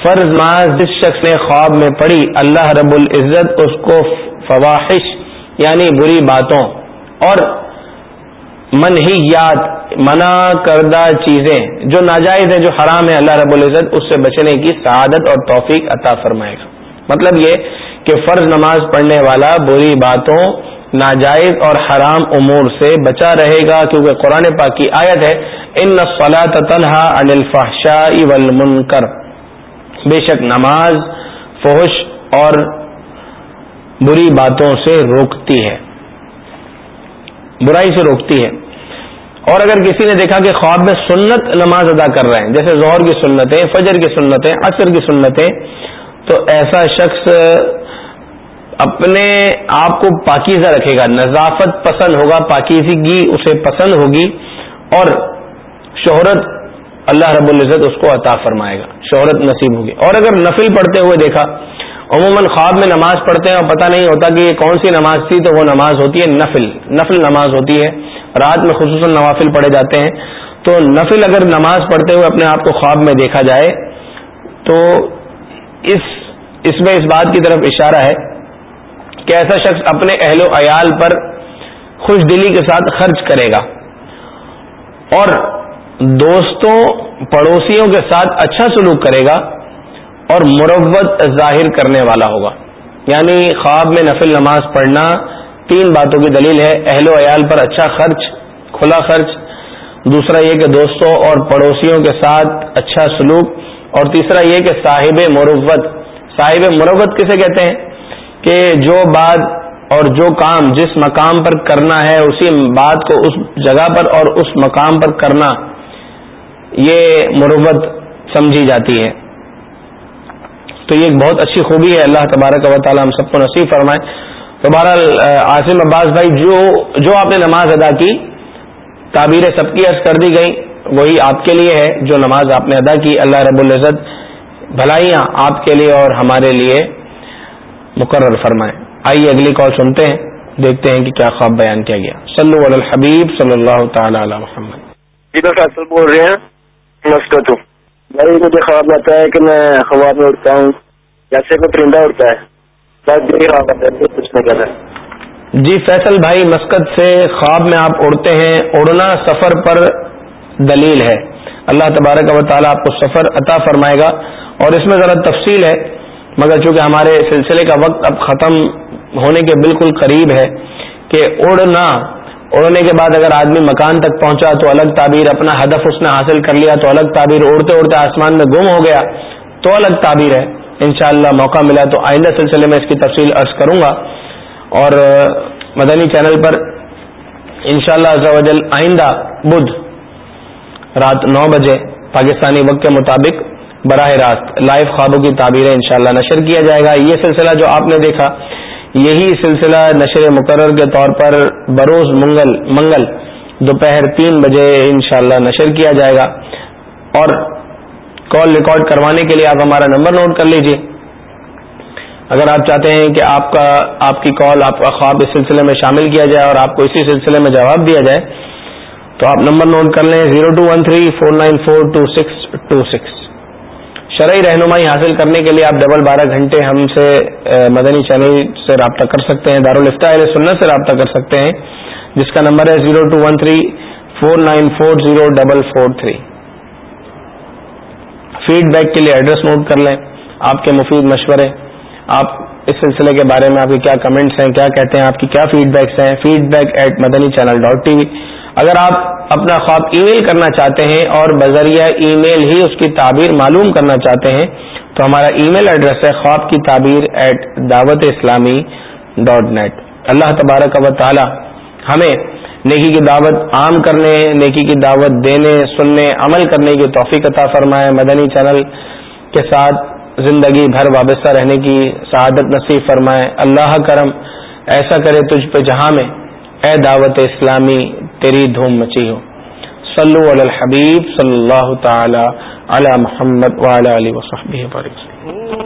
فرض نماز جس شخص نے خواب میں پڑھی، اللہ رب العزت اس کو فواہش یعنی بری باتوں اور من ہی یاد منع کردہ چیزیں جو ناجائز ہیں، جو حرام ہے اللہ رب العزت اس سے بچنے کی سعادت اور توفیق عطا فرمائے گا۔ مطلب یہ کہ فرض نماز پڑھنے والا بری باتوں، ناجائز اور حرام امور سے بچا رہے گا، کیونکہ قرآن پاک کی آیت ہے، ان تنہا ان کر بے شک نماز فوش اور بری باتوں سے روکتی ہے، برائی سے روکتی ہے۔ اور اگر کسی نے دیکھا کہ خواب میں سنت نماز ادا کر رہے ہیں، جیسے زہر کی سنتیں، فجر کی سنتیں، عصر کی سنتیں، تو ایسا شخص اپنے آپ کو پاکیزہ رکھے گا۔ نظافت پسند ہوگا، پاکیزگی اسے پسند ہوگی اور شہرت اللہ رب العزت اس کو عطا فرمائے گا، شہرت نصیب ہوگی۔ اور اگر نفل پڑھتے ہوئے دیکھا عموماً خواب میں نماز پڑھتے ہیں اور پتہ نہیں ہوتا کہ یہ کون سی نماز تھی تو وہ نماز ہوتی ہے نفل۔ نفل نماز ہوتی ہے۔ رات میں خصوصاً نوافل پڑھے جاتے ہیں۔ تو نفل اگر نماز پڑھتے ہوئے اپنے آپ کو خواب میں دیکھا جائے تو اس اس میں اس بات کی طرف اشارہ ہے کہ ایسا شخص اپنے اہل و عیال پر خوش دلی کے ساتھ خرچ کرے گا۔ اور دوستوں، پڑوسیوں کے ساتھ اچھا سلوک کرے گا۔ اور مروت ظاہر کرنے والا ہوگا۔ یعنی خواب میں نفل نماز پڑھنا تین باتوں کی دلیل ہے۔ اہل و عیال پر اچھا خرچ، کھلا خرچ۔ دوسرا یہ کہ دوستوں اور پڑوسیوں کے ساتھ اچھا سلوک۔ اور تیسرا یہ کہ صاحب مروت صاحب مروت کسے کہتے ہیں؟ کہ جو بات اور جو کام جس مقام پر کرنا ہے، اسی بات کو اس جگہ پر اور اس مقام پر کرنا، یہ مروت سمجھی جاتی ہے۔ تو یہ ایک بہت اچھی خوبی ہے۔ اللہ تبارک و تعالی ہم سب کو نصیب فرمائے۔ تو بہرحال عاصم عباس بھائی، جو جو آپ نے نماز ادا کی، تعبیر سب کی عرض کر دی گئی، وہی آپ کے لیے ہے۔ جو نماز آپ نے ادا کی، اللہ رب العزت بھلائیاں آپ کے لیے اور ہمارے لیے مقرر فرمائیں آئیے اگلی کال سنتے ہیں، دیکھتے ہیں کہ کیا خواب بیان کیا گیا۔ صلو علی الحبیب صلی اللہ تعالی علی محمد۔
جی میں بول رہے ہیں بھائی، مجھے خواب آتا ہے کہ میں خواب میں اڑتا ہوں۔ جیسے کوئی پرندہ اڑتا ہے۔ بس جی، یہی خواب آتا ہے کچھ نہیں
جی فیصل بھائی مسکت سے خواب میں آپ اڑتے ہیں۔ اڑنا سفر پر دلیل ہے۔ اللہ تبارک و تعالیٰ آپ کو سفر عطا فرمائے گا۔ اور اس میں ذرا تفصیل ہے، مگر چونکہ ہمارے سلسلے کا وقت اب ختم ہونے کے بالکل قریب ہے کہ اڑنا اڑنے کے بعد اگر آدمی مکان تک پہنچا تو الگ تعبیر، اپنا ہدف اس نے حاصل کر لیا تو الگ تعبیر اڑتے اڑتے آسمان میں گم ہو گیا تو الگ تعبیر ہے۔ انشاءاللہ موقع ملا تو آئندہ سلسلے میں اس کی تفصیل عرض کروں گا۔ اور مدنی چینل پر انشاءاللہ شاء اللہ آئندہ بدھ رات نو بجے پاکستانی وقت کے مطابق براہ راست لائیو خوابوں کی تعبیریں انشاءاللہ نشر کیا جائے گا۔ یہ سلسلہ جو آپ نے دیکھا یہی سلسلہ نشر مقرر کے طور پر بروز منگل منگل دوپہر تین بجے انشاءاللہ نشر کیا جائے گا۔ اور کال ریکارڈ کروانے کے لیے آپ ہمارا نمبر نوٹ کر لیجیے اگر آپ چاہتے ہیں کہ آپ کا، آپ کی کال، آپ کا خواب اس سلسلے میں شامل کیا جائے اور آپ کو اسی سلسلے میں جواب دیا جائے، تو آپ نمبر نوٹ کر لیں۔ Zero two one three four nine four two six two six. شرعی رہنمائی حاصل کرنے کے لیے آپ ڈبل بارہ گھنٹے ہم سے مدنی چینل سے رابطہ کر سکتے ہیں دارالفتہ علیہ سنت سے رابطہ کر سکتے ہیں، جس کا نمبر ہے zero two one three four nine four zero double four three. Feedback کے لیے ایڈریس نوٹ کر لیں، آپ کے مفید مشورے۔ آپ اس سلسلے کے بارے میں آپ کے کیا کمنٹس ہیں، کیا کہتے ہیں، آپ کی کیا فیڈ بیکس ہیں؟ Feedback at Madani channel dot TV اگر آپ اپنا خواب ای میل کرنا چاہتے ہیں اور بذریعہ ای میل ہی اس کی تعبیر معلوم کرنا چاہتے ہیں، تو ہمارا ای میل ایڈریس ہے خواب کی تعبیر ایٹ دعوت اسلامی ڈاٹ نیٹ اللہ تبارک و تعالی ہمیں نیکی کی دعوت عام کرنے، نیکی کی دعوت دینے، سننے، عمل کرنے کی توفیق عطا فرمائے۔ مدنی چینل کے ساتھ زندگی بھر وابستہ رہنے کی سعادت نصیب فرمائے۔ اللہ کرم، ایسا کرے تجھ پہ جہاں میں اے دعوت اسلامی، تیری دھوم مچی ہو۔ صلو علی الحبیب صلی اللہ تعالی علی محمد وعلی علی وصحبہ وسلم